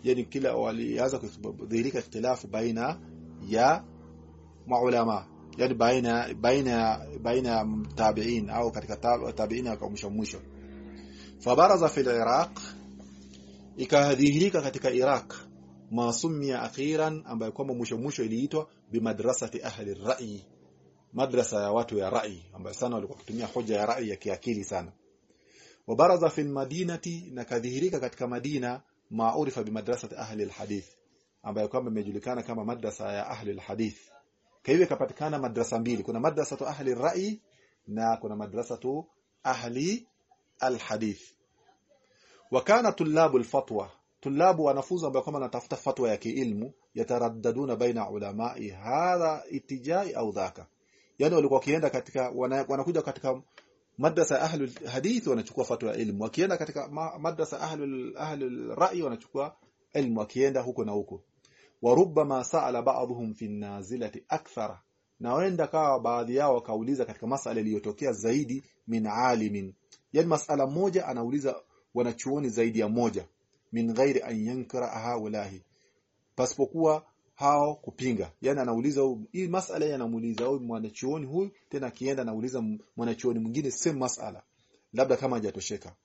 Yani kila walianza kudhihirika ikhtilaf baina ya maulama yani baina baina baina ya tabi'in au katika tabi'in kwa mwisho mwisho. Fabaraza fil iraq ikadhihirika katika iraq masumia akhiran ambayo kwamba mwisho mwisho iliitwa bimadrasati ahli ar-ra'i. Madrasa ya watu ya rai ambayo sana walikuwa kutumia hoja ya rai ya kiakili sana. Wabaraza fil madinati na kadhihirika katika madina maurifa bimadrasati ahli alhadith ambayo kwamba imejulikana kama madrasa ya ahli alhadith kwa hivyo ikapatikana madrasa mbili. Kuna madrasatu ahli rai na kuna madrasatu ahli alhadith. Wakana tulabu alfatwa tulabu wanafunzi ambao kama wanatafuta fatwa ya kiilmu yataraddaduna baina ulamai hadha itijai au dhaka. Yani walikuwa kienda katika wanakuja katika madrasa ahli hadith wanachukua fatwa ya ilmu. Wakienda katika madrasa ahli ahli rai wanachukua ilmu. Wakienda huko na huko warubama saala ba'dhum fi nazilati akthara. Na wenda kawa baadhi yao wakauliza katika masala iliyotokea zaidi min alimin. Yani masala moja anauliza wanachuoni zaidi ya moja. Min ghairi an yankara haulahi. Pasipokuwa hao kupinga. Yani anauliza hii masala yanamuuliza huyu mwanachuoni huyu tena akienda anauliza mwanachuoni mwingine same masala. Labda kama hajatosheka.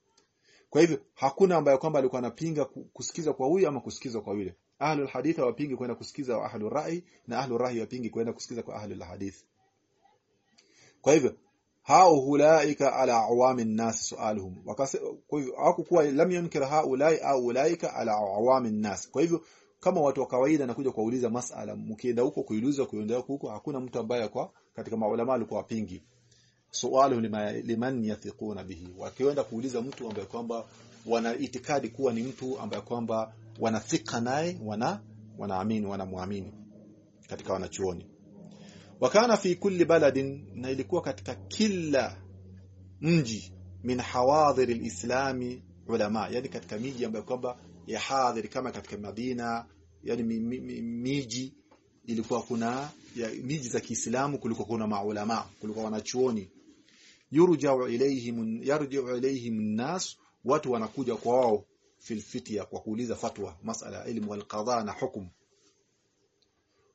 Kwa hivyo hakuna ambaye kwamba alikuwa anapinga kusikiza kwa huyu ama kusikiza kwa yule ahlul hadith wapingi kwenda kusikiza wa ahlur rai na ahlur rai wapingi kwenda kusikiza kwa ahlul hadith. Kwa hivyo hao hulaika ala awamin nas sualuhum. Kwa hivyo hakukuwa lam yunkir haulai au ulaika ala awamin nas kwa hivyo kama watu wa kawaida nakuja kuuliza masala mkienda huko kuiuliza kuendea huko hakuna mtu ambaye kwa katika maulama alikuwa wapingi sualu lima, liman yathiquna bihi. Wakienda kuuliza mtu ambaye kwamba wana itikadi kuwa ni mtu ambaye kwamba wanathika naye wana wanaamini wanamwamini katika wanachuoni. Wakana fi kulli baladin na ilikuwa katika kila mji min hawadhir alislami ulama yani katika miji ambayo kwamba ya hadhir kama katika Madina yani miji ilikuwa kuna ya, miji za Kiislamu kulikuwa kuna maulama kulikuwa wanachuoni. Yurja'u ilayhim yarji'u ilayhim an-nas watu wanakuja kwa wao fil fitya kwa kuuliza fatwa masala ilmu wal qadha na hukum.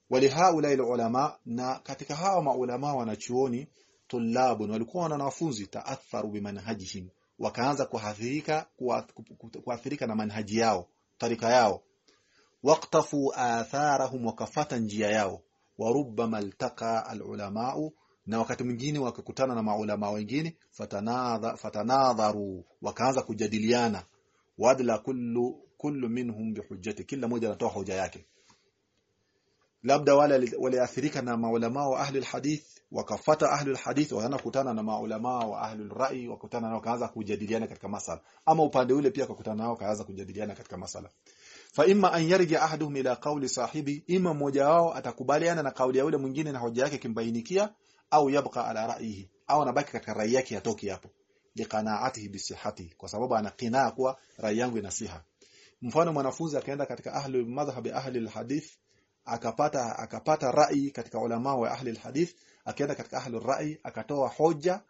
Walihaula ulama na katika hawa maulama wanachuoni tulabun walikuwa na wanafunzi taatharu bimanhajihim wakaanza kuathirika kuathirika na manhaji yao tarika yao. Waqtafu atharahum wakafata njia yao. Warubama altaqa alulama na wakati mwingine wakakutana na maulama wengine fatanadha fatanadharu. Wakaanza kujadiliana wadla kullu kullu minhum bihujjati kila mmoja anatoa hoja yake. Labda wale waliathirika na maulama wa ahli alhadith wakafata ahli alhadith wanakutana na maulama wa ahli alrai wakutana nao kaanza kujadiliana katika masala. Ama upande ule pia kakutana nao kaanza kujadiliana katika masala. Fa imma an yarji ahaduhum ila qawli sahibi imma mmoja wao atakubaliana na kauli ya yule mwingine na hoja yake kimbainikia au yabqa ala ra'yihi au anabaki katika rai yake atoki hapo liqanaatihi bisihhati kwa sababu ana qinaa kuwa rai yangu ina siha. Mfano mwanafunzi akaenda katika ahli madhhabi ahli alhadith akapata akapata rai katika ulama wa ahli alhadith akaenda katika ahli rai akatoa hoja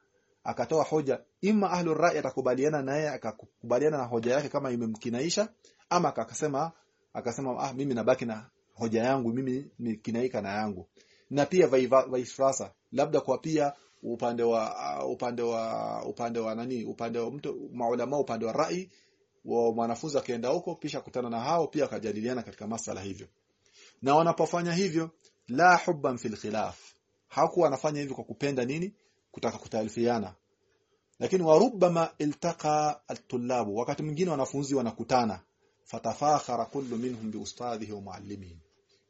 akatoa hoja. Imma ahli rai atakubaliana naye akakubaliana na hoja yake kama imemkinaisha ama akasema akasema ah mimi nabaki na hoja yangu mimi nikinaika na yangu. Na pia versa labda kwa pia upande wa uh, upande wa upande wa nani upande wa mtu maulama upande wa rai wa mwanafunzi akaenda huko kisha kutana na hao pia akajadiliana katika masala hivyo. Na wanapofanya hivyo la hubban fil khilaf. Hakuwa anafanya hivyo kwa kupenda nini? Kutaka kutaarifiana lakini warubama iltaqa at-tullab wakati mwingine wanafunzi wanakutana. Fatafakhara kullu minhum bi ustadhihi wa muallimihi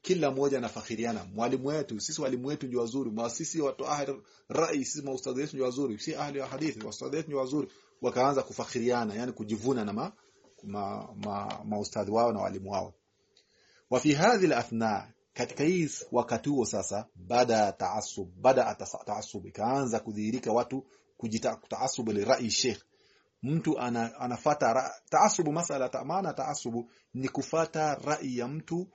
kila mmoja anafakhiriana. Mwalimu wetu sisi walimu wetu ni wazuri. Muasisi watu ahli rai sisi maustadhi wetu ni wazuri. Si ahli wa hadithi maustadhi wetu ni wazuri. Wakaanza kufakhiriana yani kujivuna na ma, ma, ma, maustadhi wao na walimu wao. Wa fi hadhi al-athna katika hii wakati huo sasa baada taasub baada taasub ikaanza kudhihirika watu kujita taasub li rai sheikh. Mtu ana, anafata taasubu masala ta, maana taasubu ni kufata rai ya mtu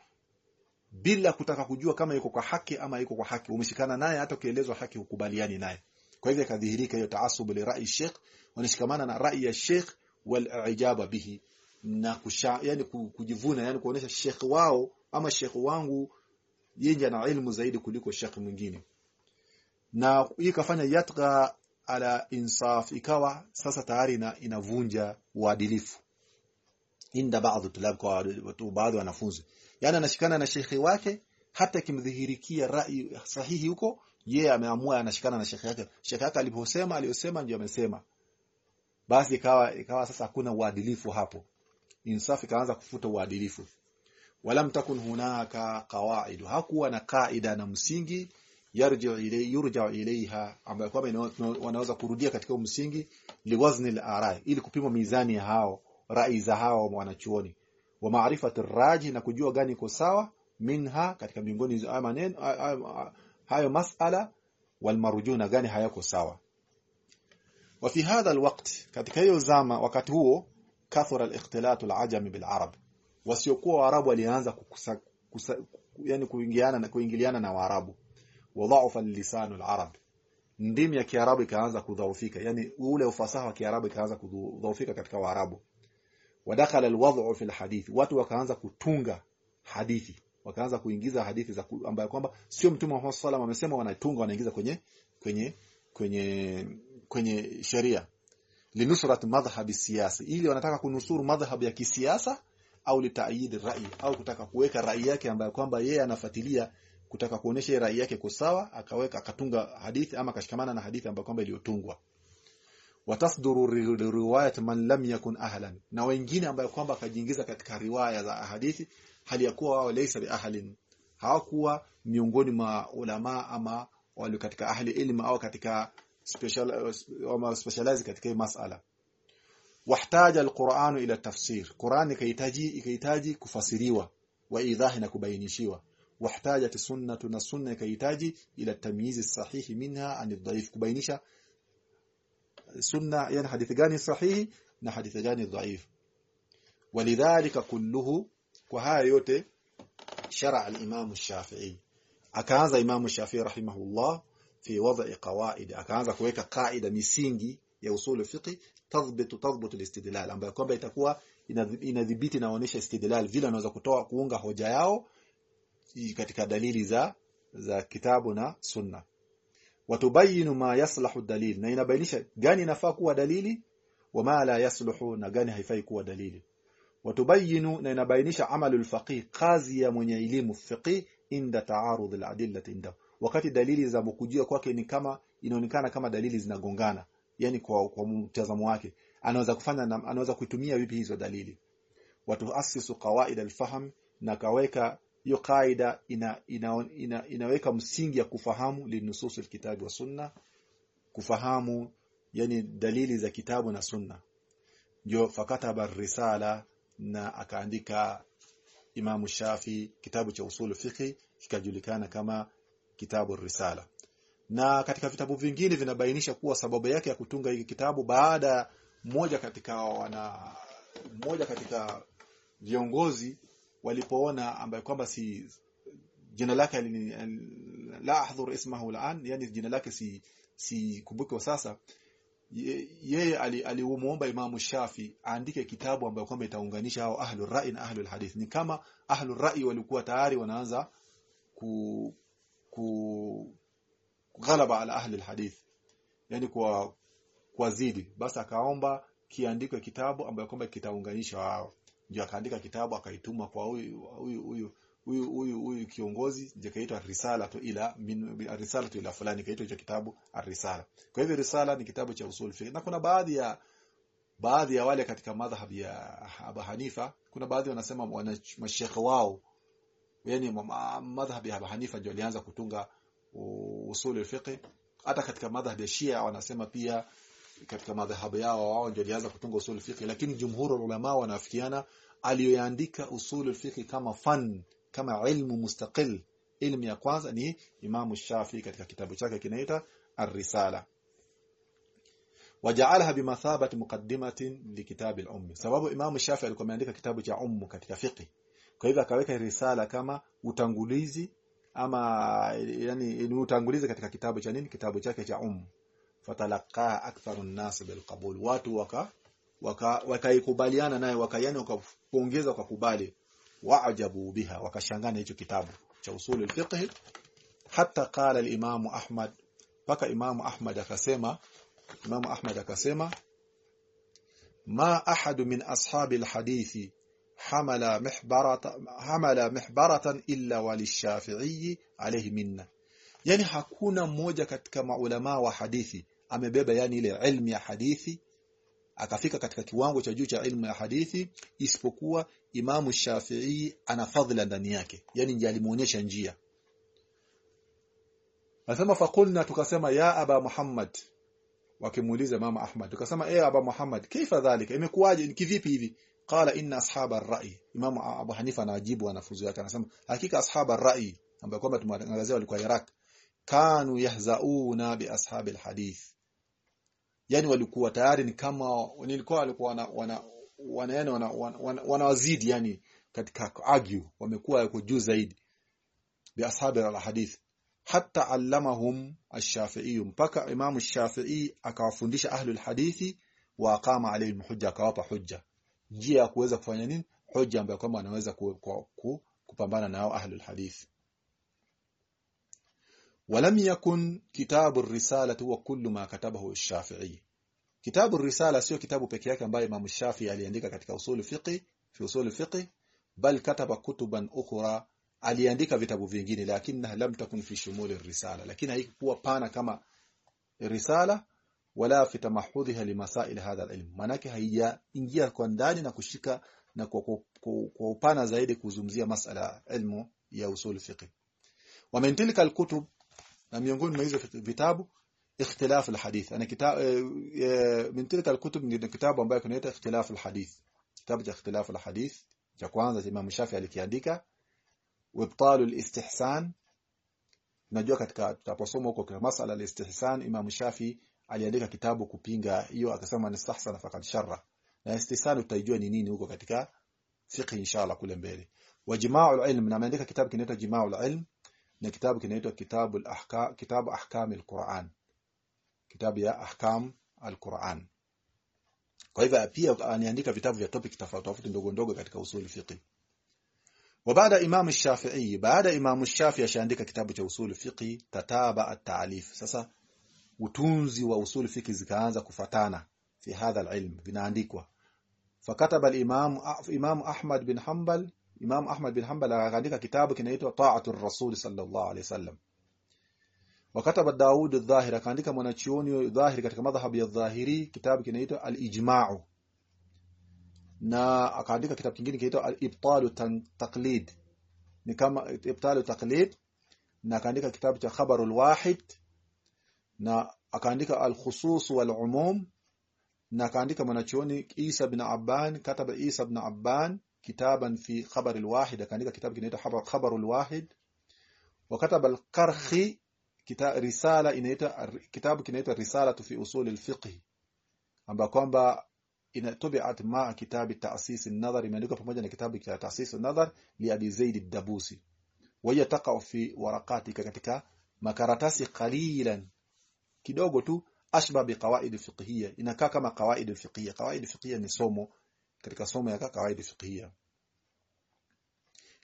bila kutaka kujua kama yuko kwa haki ama yuko kwa haki. Umeshikana naye hata ukielezwa haki ukubaliani naye. Kwa hivyo kadhihirika hiyo taasubu li rai sheikh wanashikamana na rai ya sheikh wal ijaba bihi na kusha, yani kujivuna yani kuonesha sheikh wao ama sheikh wangu yeye ana ilmu zaidi kuliko sheikh mwingine. Na hii kafanya yatqa ala insaf ikawa sasa tayari na inavunja uadilifu. Inda baadhi tulab kwa baadhi wanafunzi yani anashikana na shekhi wake hata kimdhihirikia rai sahihi huko yeye ameamua anashikana na shekhi yake. Shekhi yake aliposema aliyosema ndio amesema. Basi ikawa ikawa sasa hakuna uadilifu hapo. Insaf ikaanza kufuta uadilifu. Walam takun hunaka qawaid. Hakuwa na kaida na msingi yarji ilay yurja ilayha ambayo kwamba wanaweza kurudia katika msingi liwazni al-arai ili kupima mizani ya hao rai za hao wanachuoni wa maarifati raji na kujua gani iko sawa minha katika miongoni hizo maneno hayo masala wal marujuna gani hayako sawa. Wa fi hadha alwaqt katika hiyo zama wakati huo kathura al-ikhtilat al-ajami bil arab wasiokuwa waarabu walianza yani kuingiana na kuingiliana na waarabu. Wadhaafa lisan al-arab. Ndimi ya kiarabu ikaanza kudhaufika yani ule ufasaha wa kiarabu ikaanza kudhaufika katika waarabu wadakhala alwad'u fi alhadith watu wakaanza kutunga hadithi. Wakaanza kuingiza hadithi za ambayo kwamba sio mtume Muhammad sallam amesema wanatunga wanaingiza kwenye kwenye kwenye kwenye sheria. Linusrat madhhab siyasi. Ili wanataka kunusuru madhhab ya kisiasa au litaayid rai au kutaka kuweka rai yake ambayo kwamba yeye anafuatilia kutaka kuonesha rai yake kwa sawa akaweka akatunga hadithi ama akashikamana na hadithi ambayo kwamba iliyotungwa watasduru riwayat man lam yakun ahlan. Na wengine ambayo kwamba akajiingiza katika riwaya za hadithi hali ya kuwa wao laysa bi ahlin. Hawakuwa miongoni mwa ulama ama wale katika ahli ilmu au katika special specialize katika masala. Wahtaja alquran ila tafsir. Qur'an ikahitaji ikahitaji kufasiriwa wa idhahi na kubainishiwa. Wahtajat sunnatu na sunna ikahitaji ila tamyiz sahihi minha an dhaif kubainisha sunna yani hadithi gani sahihi na hadithi gani dhaif walidhalika kulluhu kwa haya yote shara al-imam ash-shafi'i akaanza imam ash-shafi'i rahimahullah fi wad'i qawaid. Akaanza kuweka kaida misingi ya usul fiqh tadhbitu tadhbitu al-istidlal ambayo kwamba itakuwa inadhibiti naonesha istidlal vile anaweza kutoa kuunga hoja yao katika dalili za za kitabu na sunna watubayinu ma yaslahu dalil na inabainisha gani inafaa kuwa dalili wama la yasluhu na gani haifai kuwa dalili. Watubayinu na inabainisha amalu alfaqih kazi ya mwenye elimu fiqih inda taarud aladilla inda. Wakati dalili za mkujia kwake ni kama inaonekana kama dalili zinagongana yani kwa kwa mtazamo wake. Anaweza kufanya anaweza kuitumia vipi hizo dalili? Watu asisu qawaid alfahm na kaweka hiyo kaida ina, ina, ina, inaweka msingi ya kufahamu linusus alkitabi wa sunna kufahamu yani dalili za kitabu na sunna. Ndio fakataba risala na akaandika Imam Shafi kitabu cha usul fiqi kikajulikana kama kitabu risala. Na katika vitabu vingine vinabainisha kuwa sababu yake ya kutunga hiki kitabu baada moja katika wana moja katika viongozi walipoona ambaye kwamba si jina lake la ahdhur ismahu al'an yani jina lake si si kumbuke sasa yeye alimuomba Imam Shafi aandike kitabu ambayo kwamba itaunganisha hao ahlu ra'i na ahlul hadith. Ni kama ahlu ra'i walikuwa tayari wanaanza ku ku ghalaba ala ahli hadith yani kwa kwa zidi. Basi akaomba kiandikwe kitabu ambayo kwamba kitaunganisha wao ndio akaandika kitabu akaituma kwa huyu huyu huyu huyu huyu huyu kiongozi ndio kaitwa risala tu ila min risala tu ila fulani kaitwa hicho kitabu ar-risala. Kwa hivyo risala ni kitabu cha usul fiqh. Na kuna baadhi ya baadhi ya wale katika madhhab ya Abu Hanifa kuna baadhi wanasema wana mashekhe wao yani madhhab ya Abu Hanifa ndio alianza kutunga usul fiqh. Hata katika madhhab ya Shia wanasema pia katika madhhabu yao wao ndio walianza kutunga usul fiqh. Lakini jumhurul ulama wanafikiana aliyoandika usul fiqh kama fan kama ilmu mustaqil. Ilmu ya kwanza ni Imam Shafi katika kitabu chake kinaita Ar-Risala. Waja'alaha bimathabati muqaddimatin likitab al-umm. Sababu Imam Shafi alikuwa ameandika kitabu cha Umm katika fiqh. Kwa hivyo akaweka risala kama utangulizi ama yani ni utangulizi katika kitabu cha nini? Kitabu chake cha ummu fatalaqa aktharu an-nas bilqabul watu waka wakaikubaliana waka naye wakayani wakapongeza kwa kubali waajabu biha wakashangana hicho kitabu cha usul al-fiqh. Hata qala al-imam Ahmad paka Imam Ahmad akasema Imam Ahmad akasema ma ahadu min ashabi al-hadithi hamala mihbarata hamala mihbaratan illa walishafi'i alayhi minna. Yani hakuna mmoja katika maulama wa hadithi amebeba yani ile ilmu ya hadithi akafika katika kiwango cha juu cha ilmu ya hadithi isipokuwa Imamu Shafi'i ana fadhila ndani yake. Yani ndiye alimuonyesha njia. Nasema fakulna tukasema ya aba Muhammad. Wakimuuliza mama Ahmad tukasema eh aba Muhammad kaifa dhalika? Imekuwaje? Kivipi hivi? Qala inna ashaba ar-ra'i. Imam Abu Hanifa anajibu wanafunzi wake anasema hakika ashaba ar-ra'i ambao kwamba tumangazia walikuwa Iraq. Kanu yahzauna bi ashabi al-hadith yani walikuwa tayari ni kama nilikuwa walikuwa wana wana wana wana, wana, wana wana yani katika argue wamekuwa yuko juu zaidi. Bi ashabi alhadith hatta allamahum ash-shafi'i mpaka imamu ash-shafi'i akawafundisha ahlul hadithi wa aqama alayhim hujja akawapa hujja. Njia ya kuweza kufanya nini? Hujja ambayo kama wanaweza ku, ku, ku, kupambana nao ahlul hadith ولم يكن كتاب الرسالة هو كل ما كتبه الشافعي كتاب الرسالة sio kitabu pekee yake ambayo Imam Shafi aliandika katika usul fiqh fi usul fiqh bal kataba kutuban ukhra aliandika vitabu vingine lakini lam takun fi shumul risala lakini haikuwa pana kama risala wala fi tamahudhiha limasail hadha alilm manake haijaingia kwa ndani na kushika na kwa, kwa, kwa upana zaidi kuzungumzia masala ilmu ya usul fiqh wa min tilka alkutub na miongoni mwa hizo vitabu ikhtilaf alhadith. Ana kitabu eh, eh, min tilka alkutub ni kitabu ambayo kinaitwa ikhtilaf alhadith. Kitabu cha ikhtilaf alhadith cha kwanza cha Imam Shafi alikiandika wibtalu alistihsan. Najua katika tutaposoma huko kwa masala alistihsan Imam Shafi aliandika kitabu kupinga hiyo akasema nistahsana faqad sharra. Na istihsan utajua ni nini huko katika fiqh inshallah kule mbele. Wajma'ul ilm na ameandika kitabu kinaitwa jima'ul ilm na kitabu kinaitwa kitabu al-ahkam kitabu ahkam al-Qur'an kitabu ya ahkam al-Qur'an kwa hivyo pia aniandika vitabu vya topic tofauti tofauti ndogo ndogo katika usuli fiqh وبعد امام الشافعي بعد امام الشافعي ashaandika kitabu cha usul fiqh tataba at-ta'alif sasa utunzi wa usul fiqh zikaanza kufatana fi hadha al-ilm vinaandikwa fakataba al-imam imam ahmad bin hanbal imam ahmad bin hanbal akaandika kitabu kinaitwa ta'atu ar-rasul sallallahu alayhi wasallam wakataba daud adh-dhahiri akaandika mwanachuoni dhahiri katika madhhabi ya dhahiri kitabu kinaitwa al-ijma'u na akaandika kitabu kingine kinaitwa al-ibtalu taqlid ni kama ibtalu taqlid na akaandika kitabu cha khabarul wahid na akaandika al-khusus wal-umum na akaandika mwanachuoni Isa bin Abban kataba Isa bin Abban kitaban fi khabar al-wahid akaandika kitabu kinaitwa khabarul wahid wakataba al-Karhi kita risala inaitwa kitabu kinaitwa risalatu fi usul al-fiqh ambapo kwamba inatubiat ma kitabi ta'sis an-nadhar imeandikwa pamoja na kitabu cha ta'sis an-nadhar li Abi Zaid ad-Dabusi waya taqa fi waraqatika katika makaratasi qalilan kidogo tu ashba bi qawaid fiqhiyya inakaa kama qawaid fiqhiyya qawaid fiqhiyya ni somo katika somo ya qawaid fiqhiyya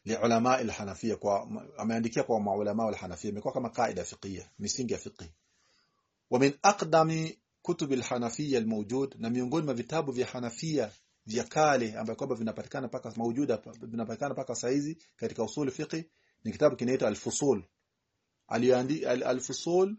li ulama al-hanafiyya kwa ameandikia kwa maulama al-hanafiyya imekuwa kama qaida fiqhiyya misingi ya fiqh wa min aqdami kutub al-hanafiyya al-mawjud na miongoni mwa vitabu vya hanafia vya kale ambayo kwamba vinapatikana paka maujuda vinapatikana paka saizi katika usul fiqh ni kitabu kinaitwa al-fusul al-fusul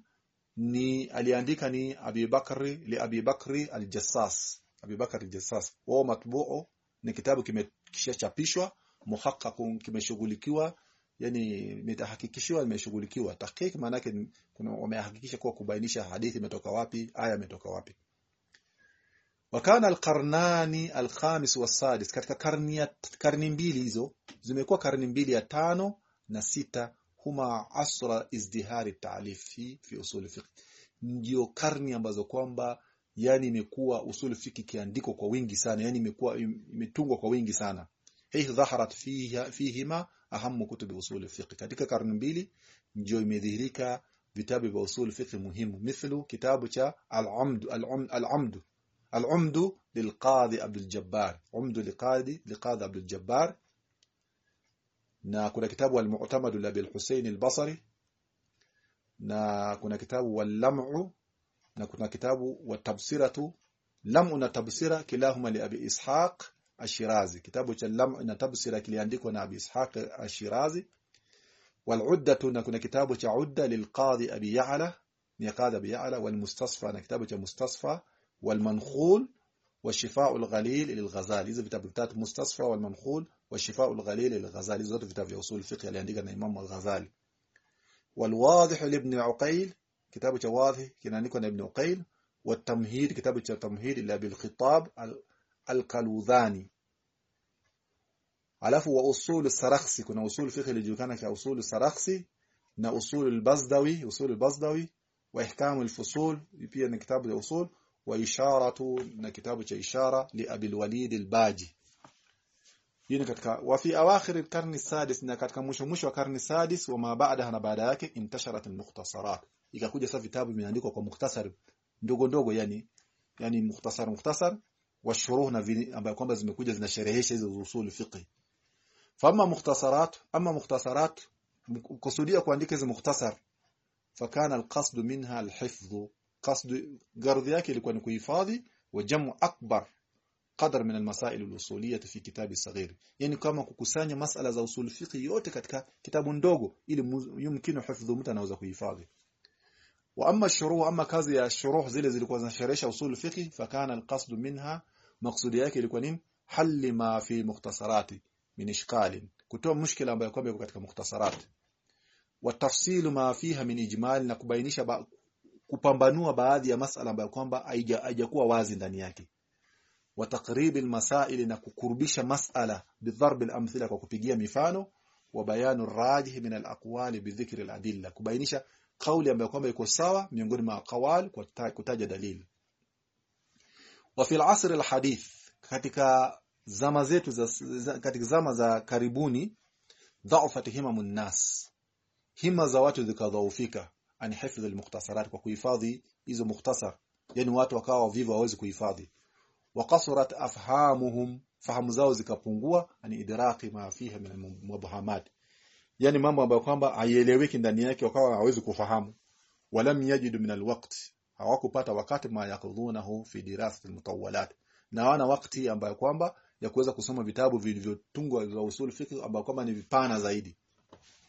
ni aliandika ni Abi Bakri li Abi Bakri al-Jassas Abi Bakri al-Jassas wao matbu'u ni kitabu kimeshachapishwa muhakkakun kimeshughulikiwa yani nitahakikishiwa imeshughulikiwa tahqiq maana yake kuna wamehakikisha kuwa kubainisha hadithi imetoka wapi aya imetoka wapi. Wakana alqarnani alkhamis wasadis katika karni karni mbili hizo zimekuwa karni mbili ya tano na sita huma asra izdihari ta'lif fi fi usul fiqh. Ndio karni ambazo kwamba yani imekuwa usul fiki kiandiko kwa wingi sana. Yani imekuwa imetungwa kwa wingi sana. Hii dhaharat fiha fihima ahamu kutubi usul fiqh katika karne mbili ndio imedhihirika vitabu vya usul fiqh muhimu. Mithlu kitabu cha al-amd al-amd. Al-umdu lilqadi Abdul Jabbar. Umd liqadi liqadi Abdul Jabbar. Na kuna kitabu al-mu'tamad li Abi Hussein al-Basri. Na kuna kitabu wal-lam'u na kuna kitabu wat-tabsiratu lam'u na tabsira kilahuma li Abi Ishaq Ashirazi kitabu cha lam'u na tabsira kiliandikwa na Abi Ishaq Ashirazi wal-uddatu na kuna kitabu cha udda lilqadhi Abi Ya'la ni qadhi Abi Ya'la wal-mustasfa na kitabu cha mustasfa wal-mankhul والشفاء الغليل للغزالي hizo vitabu vitatu mustasfa mankhul والشفاء الغليل للغزالي zote vitabu vya usul fiqh aliandika na Imam al-Ghazali والواضح لابن عقيل كتاب جواضه كنا نكون ابن قيل والتمهيد كتاب التمهيد إلا بالخطاب القلوذاني. على علفو أصول السرخسي كنا أصول فقه لجوكانا كأصول السرخسي نا أصول البزدوي أصول البزدوي وإحكام الفصول يبيا كتاب الأصول وإشارة نا كتاب إشارة لأبي الوليد الباجي. وفي أواخر القرن السادس نكتك مش مش القرن السادس وما بعدها نبعد انتشرت المختصرات. ikakuja sasa vitabu vimeandikwa kwa mukhtasar ndogo ndogo yani yani mukhtasar mukhtasar wa shuruh na vile ambayo kwamba zimekuja zinasherehesha hizo usul fiqh. Fama mukhtasarat ama mukhtasarat kusudia kuandika hizo mukhtasar fakana alqasd minha alhifdh. Qasd gardhi yake ilikuwa ni kuhifadhi wa jamu akbar qadar min almasail alusuliyah fi kitabi saghir yani kama kukusanya masala za usul fiqh yote katika kitabu ndogo ili yumkinu hifdhu mtu anaweza kuhifadhi wa amma shuruh amma kazi ya shuruh zile zilikuwa zinasherehesha usul fiqh fakana alqasd minha yake ilikuwa nini? Halli ma fi mukhtasarati min ishkal kutoa mushkila ambayo kwamba katika mukhtasarati. Wa tafsilu ma fiha min ijmal na kubainisha kupambanua baadhi ya masala ambayo kwamba haijakuwa wazi ndani yake. Wa taqrib almasail na kukurubisha masala bidharb alamthila kwa kupigia mifano. Wa bayanu rajih min alaqwali bidhikri aladilla kubainisha kauli ambayo kwamba iko sawa miongoni mwa aqwal kwa kutaja dalili. Wa fil asr al hadith katika zama zetu za katika zama za karibuni dha'afat himamun nas hima za watu zikadhaufika an hifdh al mukhtasarat kwa kuhifadhi hizo mukhtasar yani watu wakawa vivu hawezi kuhifadhi. Wa qasrat afhamuhum fahamu zao zikapungua ani idraki ma fiha min mubhamat yani mambo ambayo kwamba haieleweki ndani yake wakawa hawezi kufahamu. Walam yajidu min alwaqt hawakupata wakati ma yakudhunahu fi dirasati almutawwalat. Na wana wakati ambayo kwamba ya kuweza kusoma vitabu vilivyotungwa vya usul fiqh ambayo kwamba ni vipana zaidi.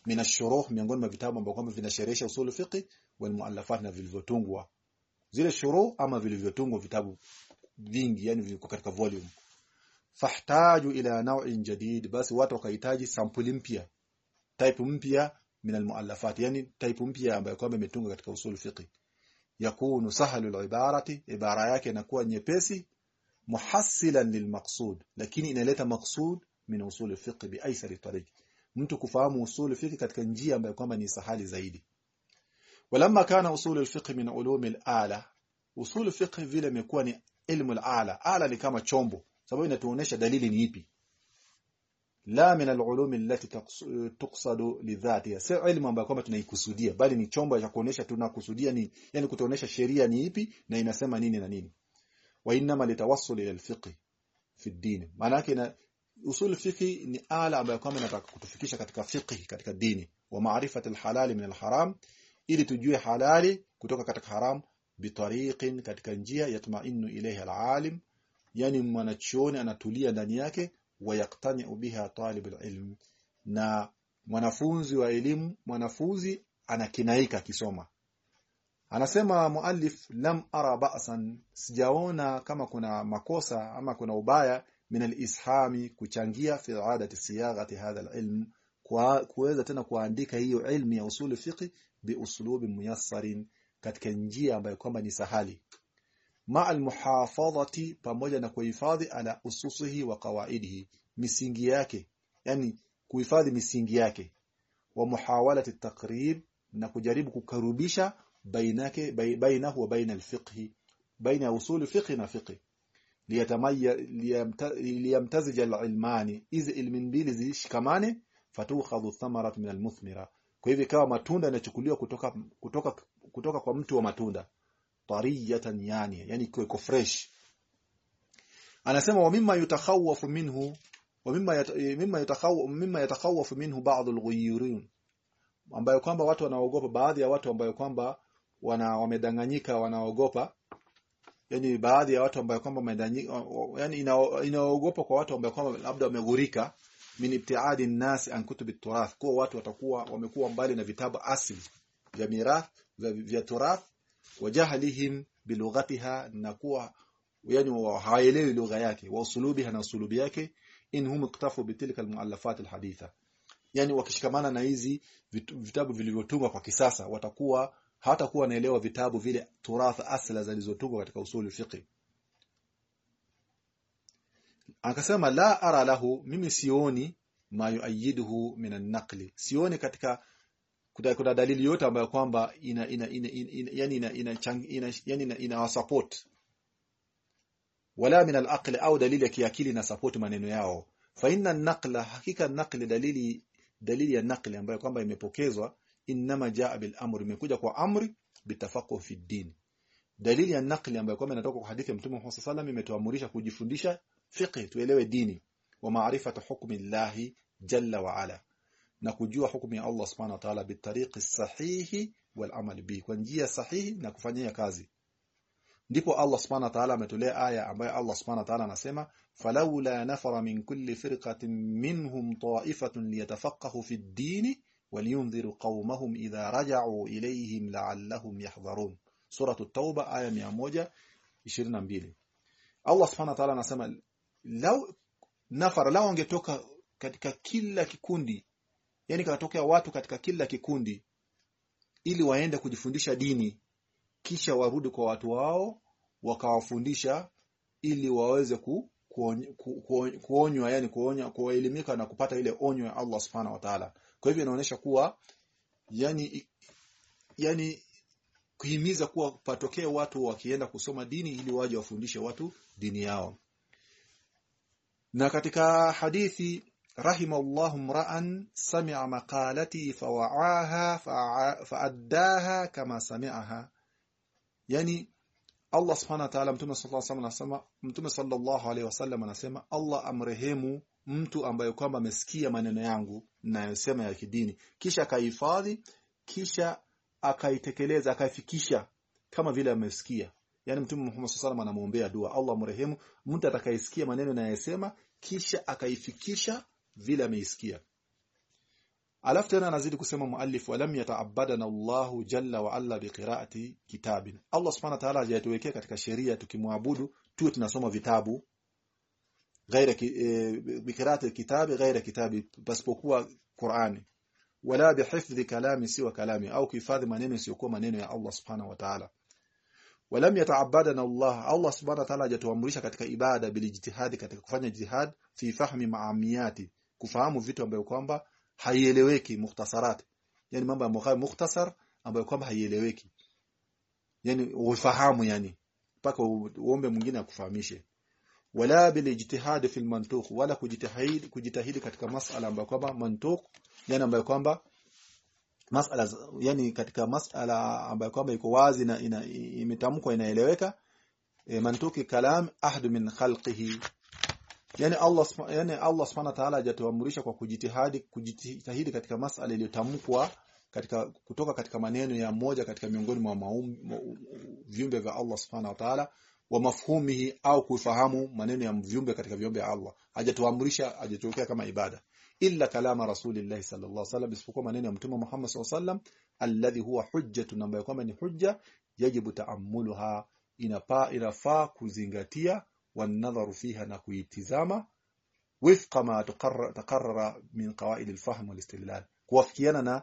Min ashuruh miongoni mwa vitabu ambavyo kwamba vinasherehesha usul fiqh wal muallafat na vilivyotungwa. Zile shuruh ama vilivyotungwa vitabu vingi yani viko katika volume. Fahtaju ila naw'in jadid basi watu wakahitaji sampuli mpya type mpya min al muallafat yani type mpya ambayo kwamba imetungwa katika usul fiqh yakunu sahlu al ibarati ibara yake inakuwa nyepesi muhassilan lilmaqsud lakini inaleta maqsud min usul al fiqh bi aysari tariq mtu kufahamu usul fiqh katika njia ambayo kwamba ni sahali zaidi walamma kana usul al-fiqh min ulum al-ala usul fiqh vile imekuwa ni ilmu al-ala ala ni kama chombo sababu inatuonesha dalili ni ipi la min alulumi allati tuqsadu lidhatiha si ilmu ambayo kwamba tunaikusudia bali ni chombo cha kuonesha tunakusudia ni yani kutuonesha sheria ni ipi na inasema nini na nini. Wa inma litawassul ila al-fiqh fi ad-din. Maana yake usul fiqh ni ala ambayo kwamba inataka kutufikisha katika fiqh katika dini wa maarifati alhalal min alharam ili tujue halali kutoka katika haram bitariqin katika njia yatmainu ilayha alalim. Yani mwanachuoni anatulia ndani yake wayaktani biha talib alilm. Na mwanafunzi wa elimu mwanafunzi anakinaika kisoma anasema muallif lam ara ba'san sijaona kama kuna makosa ama kuna ubaya min alishami kuchangia fi adati siyaghati hadha al-ilm kuweza tena kuandika hiyo ilmu ya usuli fiqh bi uslubi muyassarin katika njia ambayo kwamba ni sahali ma al-muhafadhati pamoja na kuhifadhi ala ususihi wa qawaidihi misingi yake yani kuhifadhi misingi yake wa muhawalati taqrib na kujaribu kukarubisha bainake bainahu wa baina al-fiqh baina usul fiqh na fiqh liyamtazij al-ilmani hizi ilmi mbili zishikamane fatukhadhu thamarat min al-muthmira. Kwa hivyo kama matunda yanachukuliwa kutoka kutoka kutoka kwa mtu wa matunda tariyatan yani yani iko fresh. Anasema wa mimma yutakhawafu minhu wa mimma mimma yutakhawafu mimma yatakhawafu minhu ba'd al-ghayyurun ambayo kwamba watu wanaogopa baadhi ya watu ambayo kwamba wana wamedanganyika wanaogopa. Yani baadhi ya watu ambayo kwamba yani inaogopa kwa watu ambayo kwamba labda wamegurika. Min ibtiadi an-nas an kutub turath kwa watu watakuwa wamekuwa mbali na vitabu asili vya mirath vya turath wa jahlihim bilughatiha na kuwa yani wa- hawaelewi lugha yake wa usulubiha na usulubi yake in hum iktafu bitilka almuallafat alhaditha. Yani wakishikamana na hizi vitabu vilivyotungwa kwa kisasa watakuwa hawatakuwa wanaelewa vitabu vile turatha asla zilizotungwa katika usuli fiqi akasema la ara lahu mimi sioni ma yuayiduhu min an-naqli. Sioni katika kuna, kuna dalili yote ambayo kwamba ina ina, ina, ina, yani ina, ina, ina yani ina, ina support. Wala min al-aqli au dalili ya kiakili na support maneno yao. Fa inna an-naqla hakika an-naqli dalili dalili ya naqli ambayo kwamba imepokezwa inma jaa bil amri imekuja kwa amri bitafaqquh fi din dalili ya naqli ambayo kwamba inatoka kwa hadithi ya mtume Muhammad sallallahu imetuamurisha kujifundisha fiqh tuelewe dini. Wa maarifatu hukmi llahi jalla wa ala na kujua hukumu ya Allah subhanahu wa ta'ala bitariqi sahihi wal bi kwa njia sahihi na kufanyia kazi. Ndipo Allah subhanahu wa ta'ala ametolea aya ambayo Allah subhanahu wa ta'ala anasema falawla nafara min kulli firqatin minhum ta'ifatun liyatafaqahu fi ad-din waliyunziru qaumahum idha raja'u ilayhim la'allahum yahdharun. Sura at-tauba aya 122 Allah subhanahu wa ta'ala anasema law nafara law angetoka katika kila kikundi yani katokea watu katika kila kikundi ili waende kujifundisha dini kisha warudi kwa watu wao wakawafundisha ili waweze ku, kuonywa ku, ku, kuonywa yani kuonya kuelimika na kupata ile onyo ya Allah subhanahu wa ta'ala. Kwa hivyo inaonyesha kuwa yani yani kuhimiza kuwa patokee watu wakienda kusoma dini ili waje wafundishe watu dini yao. Na katika hadithi رحم الله امرا سمع مقالتي فوعاها فأع- فأداها كما سمعها yani Allah subhanahu wa ta'ala mtume sallallahu alaihi wasallam anasema mtume sallallahu alaihi wasallam anasema Allah amrehemu mtu ambaye kwamba amesikia maneno yangu ninayosema ya kidini kisha akahifadhi kisha akaitekeleza akaifikisha kama vile amesikia yani mtume Muhammad sallallahu alaihi wasallam anamuombea dua Allah amrehemu mtu atakayesikia maneno ninayosema kisha akaifikisha vile ameisikia alafu tena anazidi kusema muallif walam yata'abbadana Allahu jalla wa alla biqira'ati kitabin Allah subhanahu wa ta'ala hajatuwekea katika sheria tukimwabudu tuwe tunasoma vitabu e, biqira'ati kitabi ghaira kitabi pasipokuwa Qur'ani wala bihifdhi kalami siwa kalami au kuhifadhi maneno isiyokuwa maneno ya Allah subhanahu wa ta'ala walam yata'abbadana Allah Allah subhanahu wa ta'ala hajatuamrisha katika ibada bilijtihadi katika kufanya jihad fi fahmi maamiyati kufahamu vitu ambavyo kwamba haieleweki mukhtasarat yani mambo ambayo mukhtasar ambayo kwamba haieleweki. Yani ufahamu yani mpaka uombe mwingine akufahamishe. Wala bilijtihad fil mantuq wala kujitahidi kujitahidi katika masala ambayo kwamba mantuq yani ambayo kwamba masala yani katika masala ambayo kwamba iko wazi na imetamkwa inaeleweka e, mantuki kalam ahad min khalqihi yani Allah yani Allah subhanahu ta'ala hajatuamrisha kwa kujitihadi kujitahidi katika masala iliyotamkwa katika kutoka katika maneno ya moja katika miongoni mwa viumbe vya Allah subhanahu ta'ala wa mafhumihi au kufahamu maneno ya viumbe katika viumbe vya Allah. Hajatuamrisha hajatuwekea kama ibada. Illa kalama rasulillah sallallahu alaihi wasallam isipokuwa maneno ya mtume Muhammad sallallahu alaihi wasallam alladhi huwa hujjatun ambayo kwamba ni hujja yajibu taamuluha inafaa inafaa kuzingatia wanadharu فيها na kuitizama wifqa ma taqarrara min qawaid alfahm walistidlal kuwafikiana na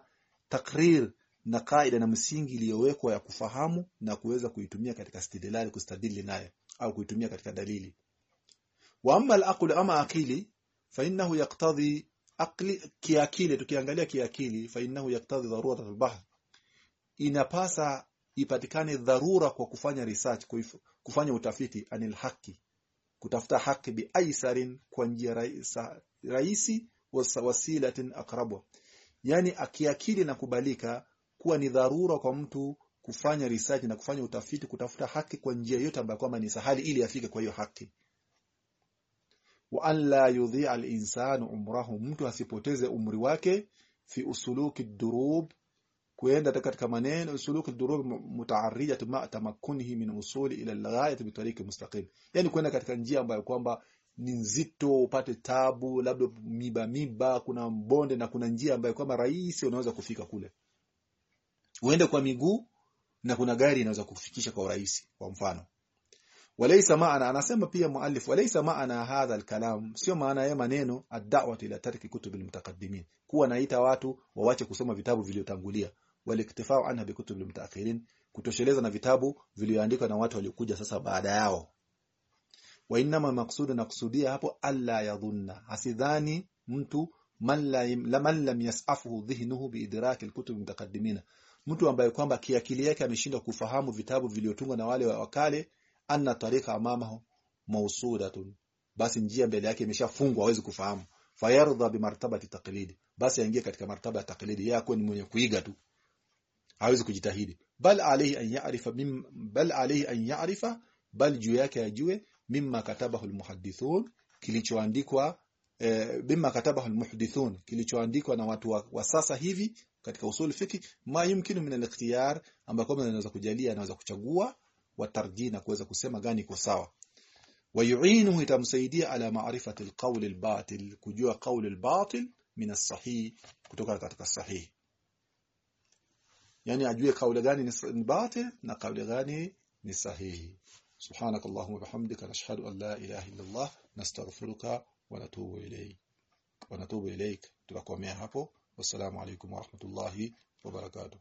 takrir na kaida na msingi iliyowekwa ya kufahamu na kuweza kuitumia katika istidlal kustadili naye au kuitumia katika dalili. wa amma al ama akili fa innahu yaqtadhi akli kiakili tukiangalia kiakili fa innahu yaktadhi dharura al-bahth inapasa ipatikane dharura kwa kufanya research kufanya utafiti anil haki kutafuta haki bi aisarin kwa njia rahisi wasilatin aqrabu. Yani akiakili na kubalika kuwa ni dharura kwa mtu kufanya research na kufanya utafiti kutafuta haki kwa njia yote ambayo kwamba ni sahali ili afike kwa hiyo haki. Wa an la yudhi'a al-insanu umrahu mtu asipoteze umri wake fi usuluki durub kuenda katika maneno usuluki durub mutaarrija ma tamakkunihi min usuli ila al-ghayati bi tariqi mustaqim. Yani kuenda katika njia ambayo kwamba ni nzito upate tabu labda miba miba kuna mbonde na kuna njia ambayo kwamba rahisi unaweza kufika kule. Uende kwa miguu na kuna gari inaweza kufikisha kwa urahisi kwa mfano. Walaysa maana anasema pia muallif walaysa maana hadha alkalam sio maana ya maneno ad-da'wati ila tarki kutub almutaqaddimin kuwa naita watu wawache kusoma vitabu vilivyotangulia waliktifau anha bi kutub almutaakhirin kutosheleza na vitabu vilivyoandikwa na watu waliokuja sasa baada yao. Wa inma maqsudu naqsudia hapo alla yadhunna. Asidhani mtu man la lam yasafuhu dhihnuhu biidraki alkutub mutaqaddimina mtu ambaye kwamba kiakili yake ameshindwa kufahamu vitabu vilivyotungwa na wale wa kale anna tariqa amamahu mawsudatun. Basi njia mbele yake imeshafungwa hawezi kufahamu. Fayardha bimartabati taqlidi. Basi aingie katika martaba ya taqlidi. Yeye akuwe ni mwenye kuiga tu hawezi kujitahidi. Bal alayhi an ya'rifa mim bal alayhi an ya'rifa bal juu yake ajue mimma katabahu almuhaddithun kilichoandikwa e, mimma katabahu almuhdithun kilichoandikwa na watu wa, wa sasa hivi katika usul fiki ma yumkinu min al-ikhtiyar ambako anaweza kujalia anaweza kuchagua wa tarjih na kuweza kusema gani iko sawa. Wayuinuhu itamsaidia ala ma'rifati al-qawl kujua qawl al-batil min as-sahih kutoka katika sahih يعني أجوية قولغاني نباته نقولغاني نسهيه سبحانك اللهم وبحمدك نشهد أن لا إله إلا الله نستغفرك ونتوب إليك. ونتوب إليك. تبقوا معي والسلام عليكم ورحمة الله وبركاته.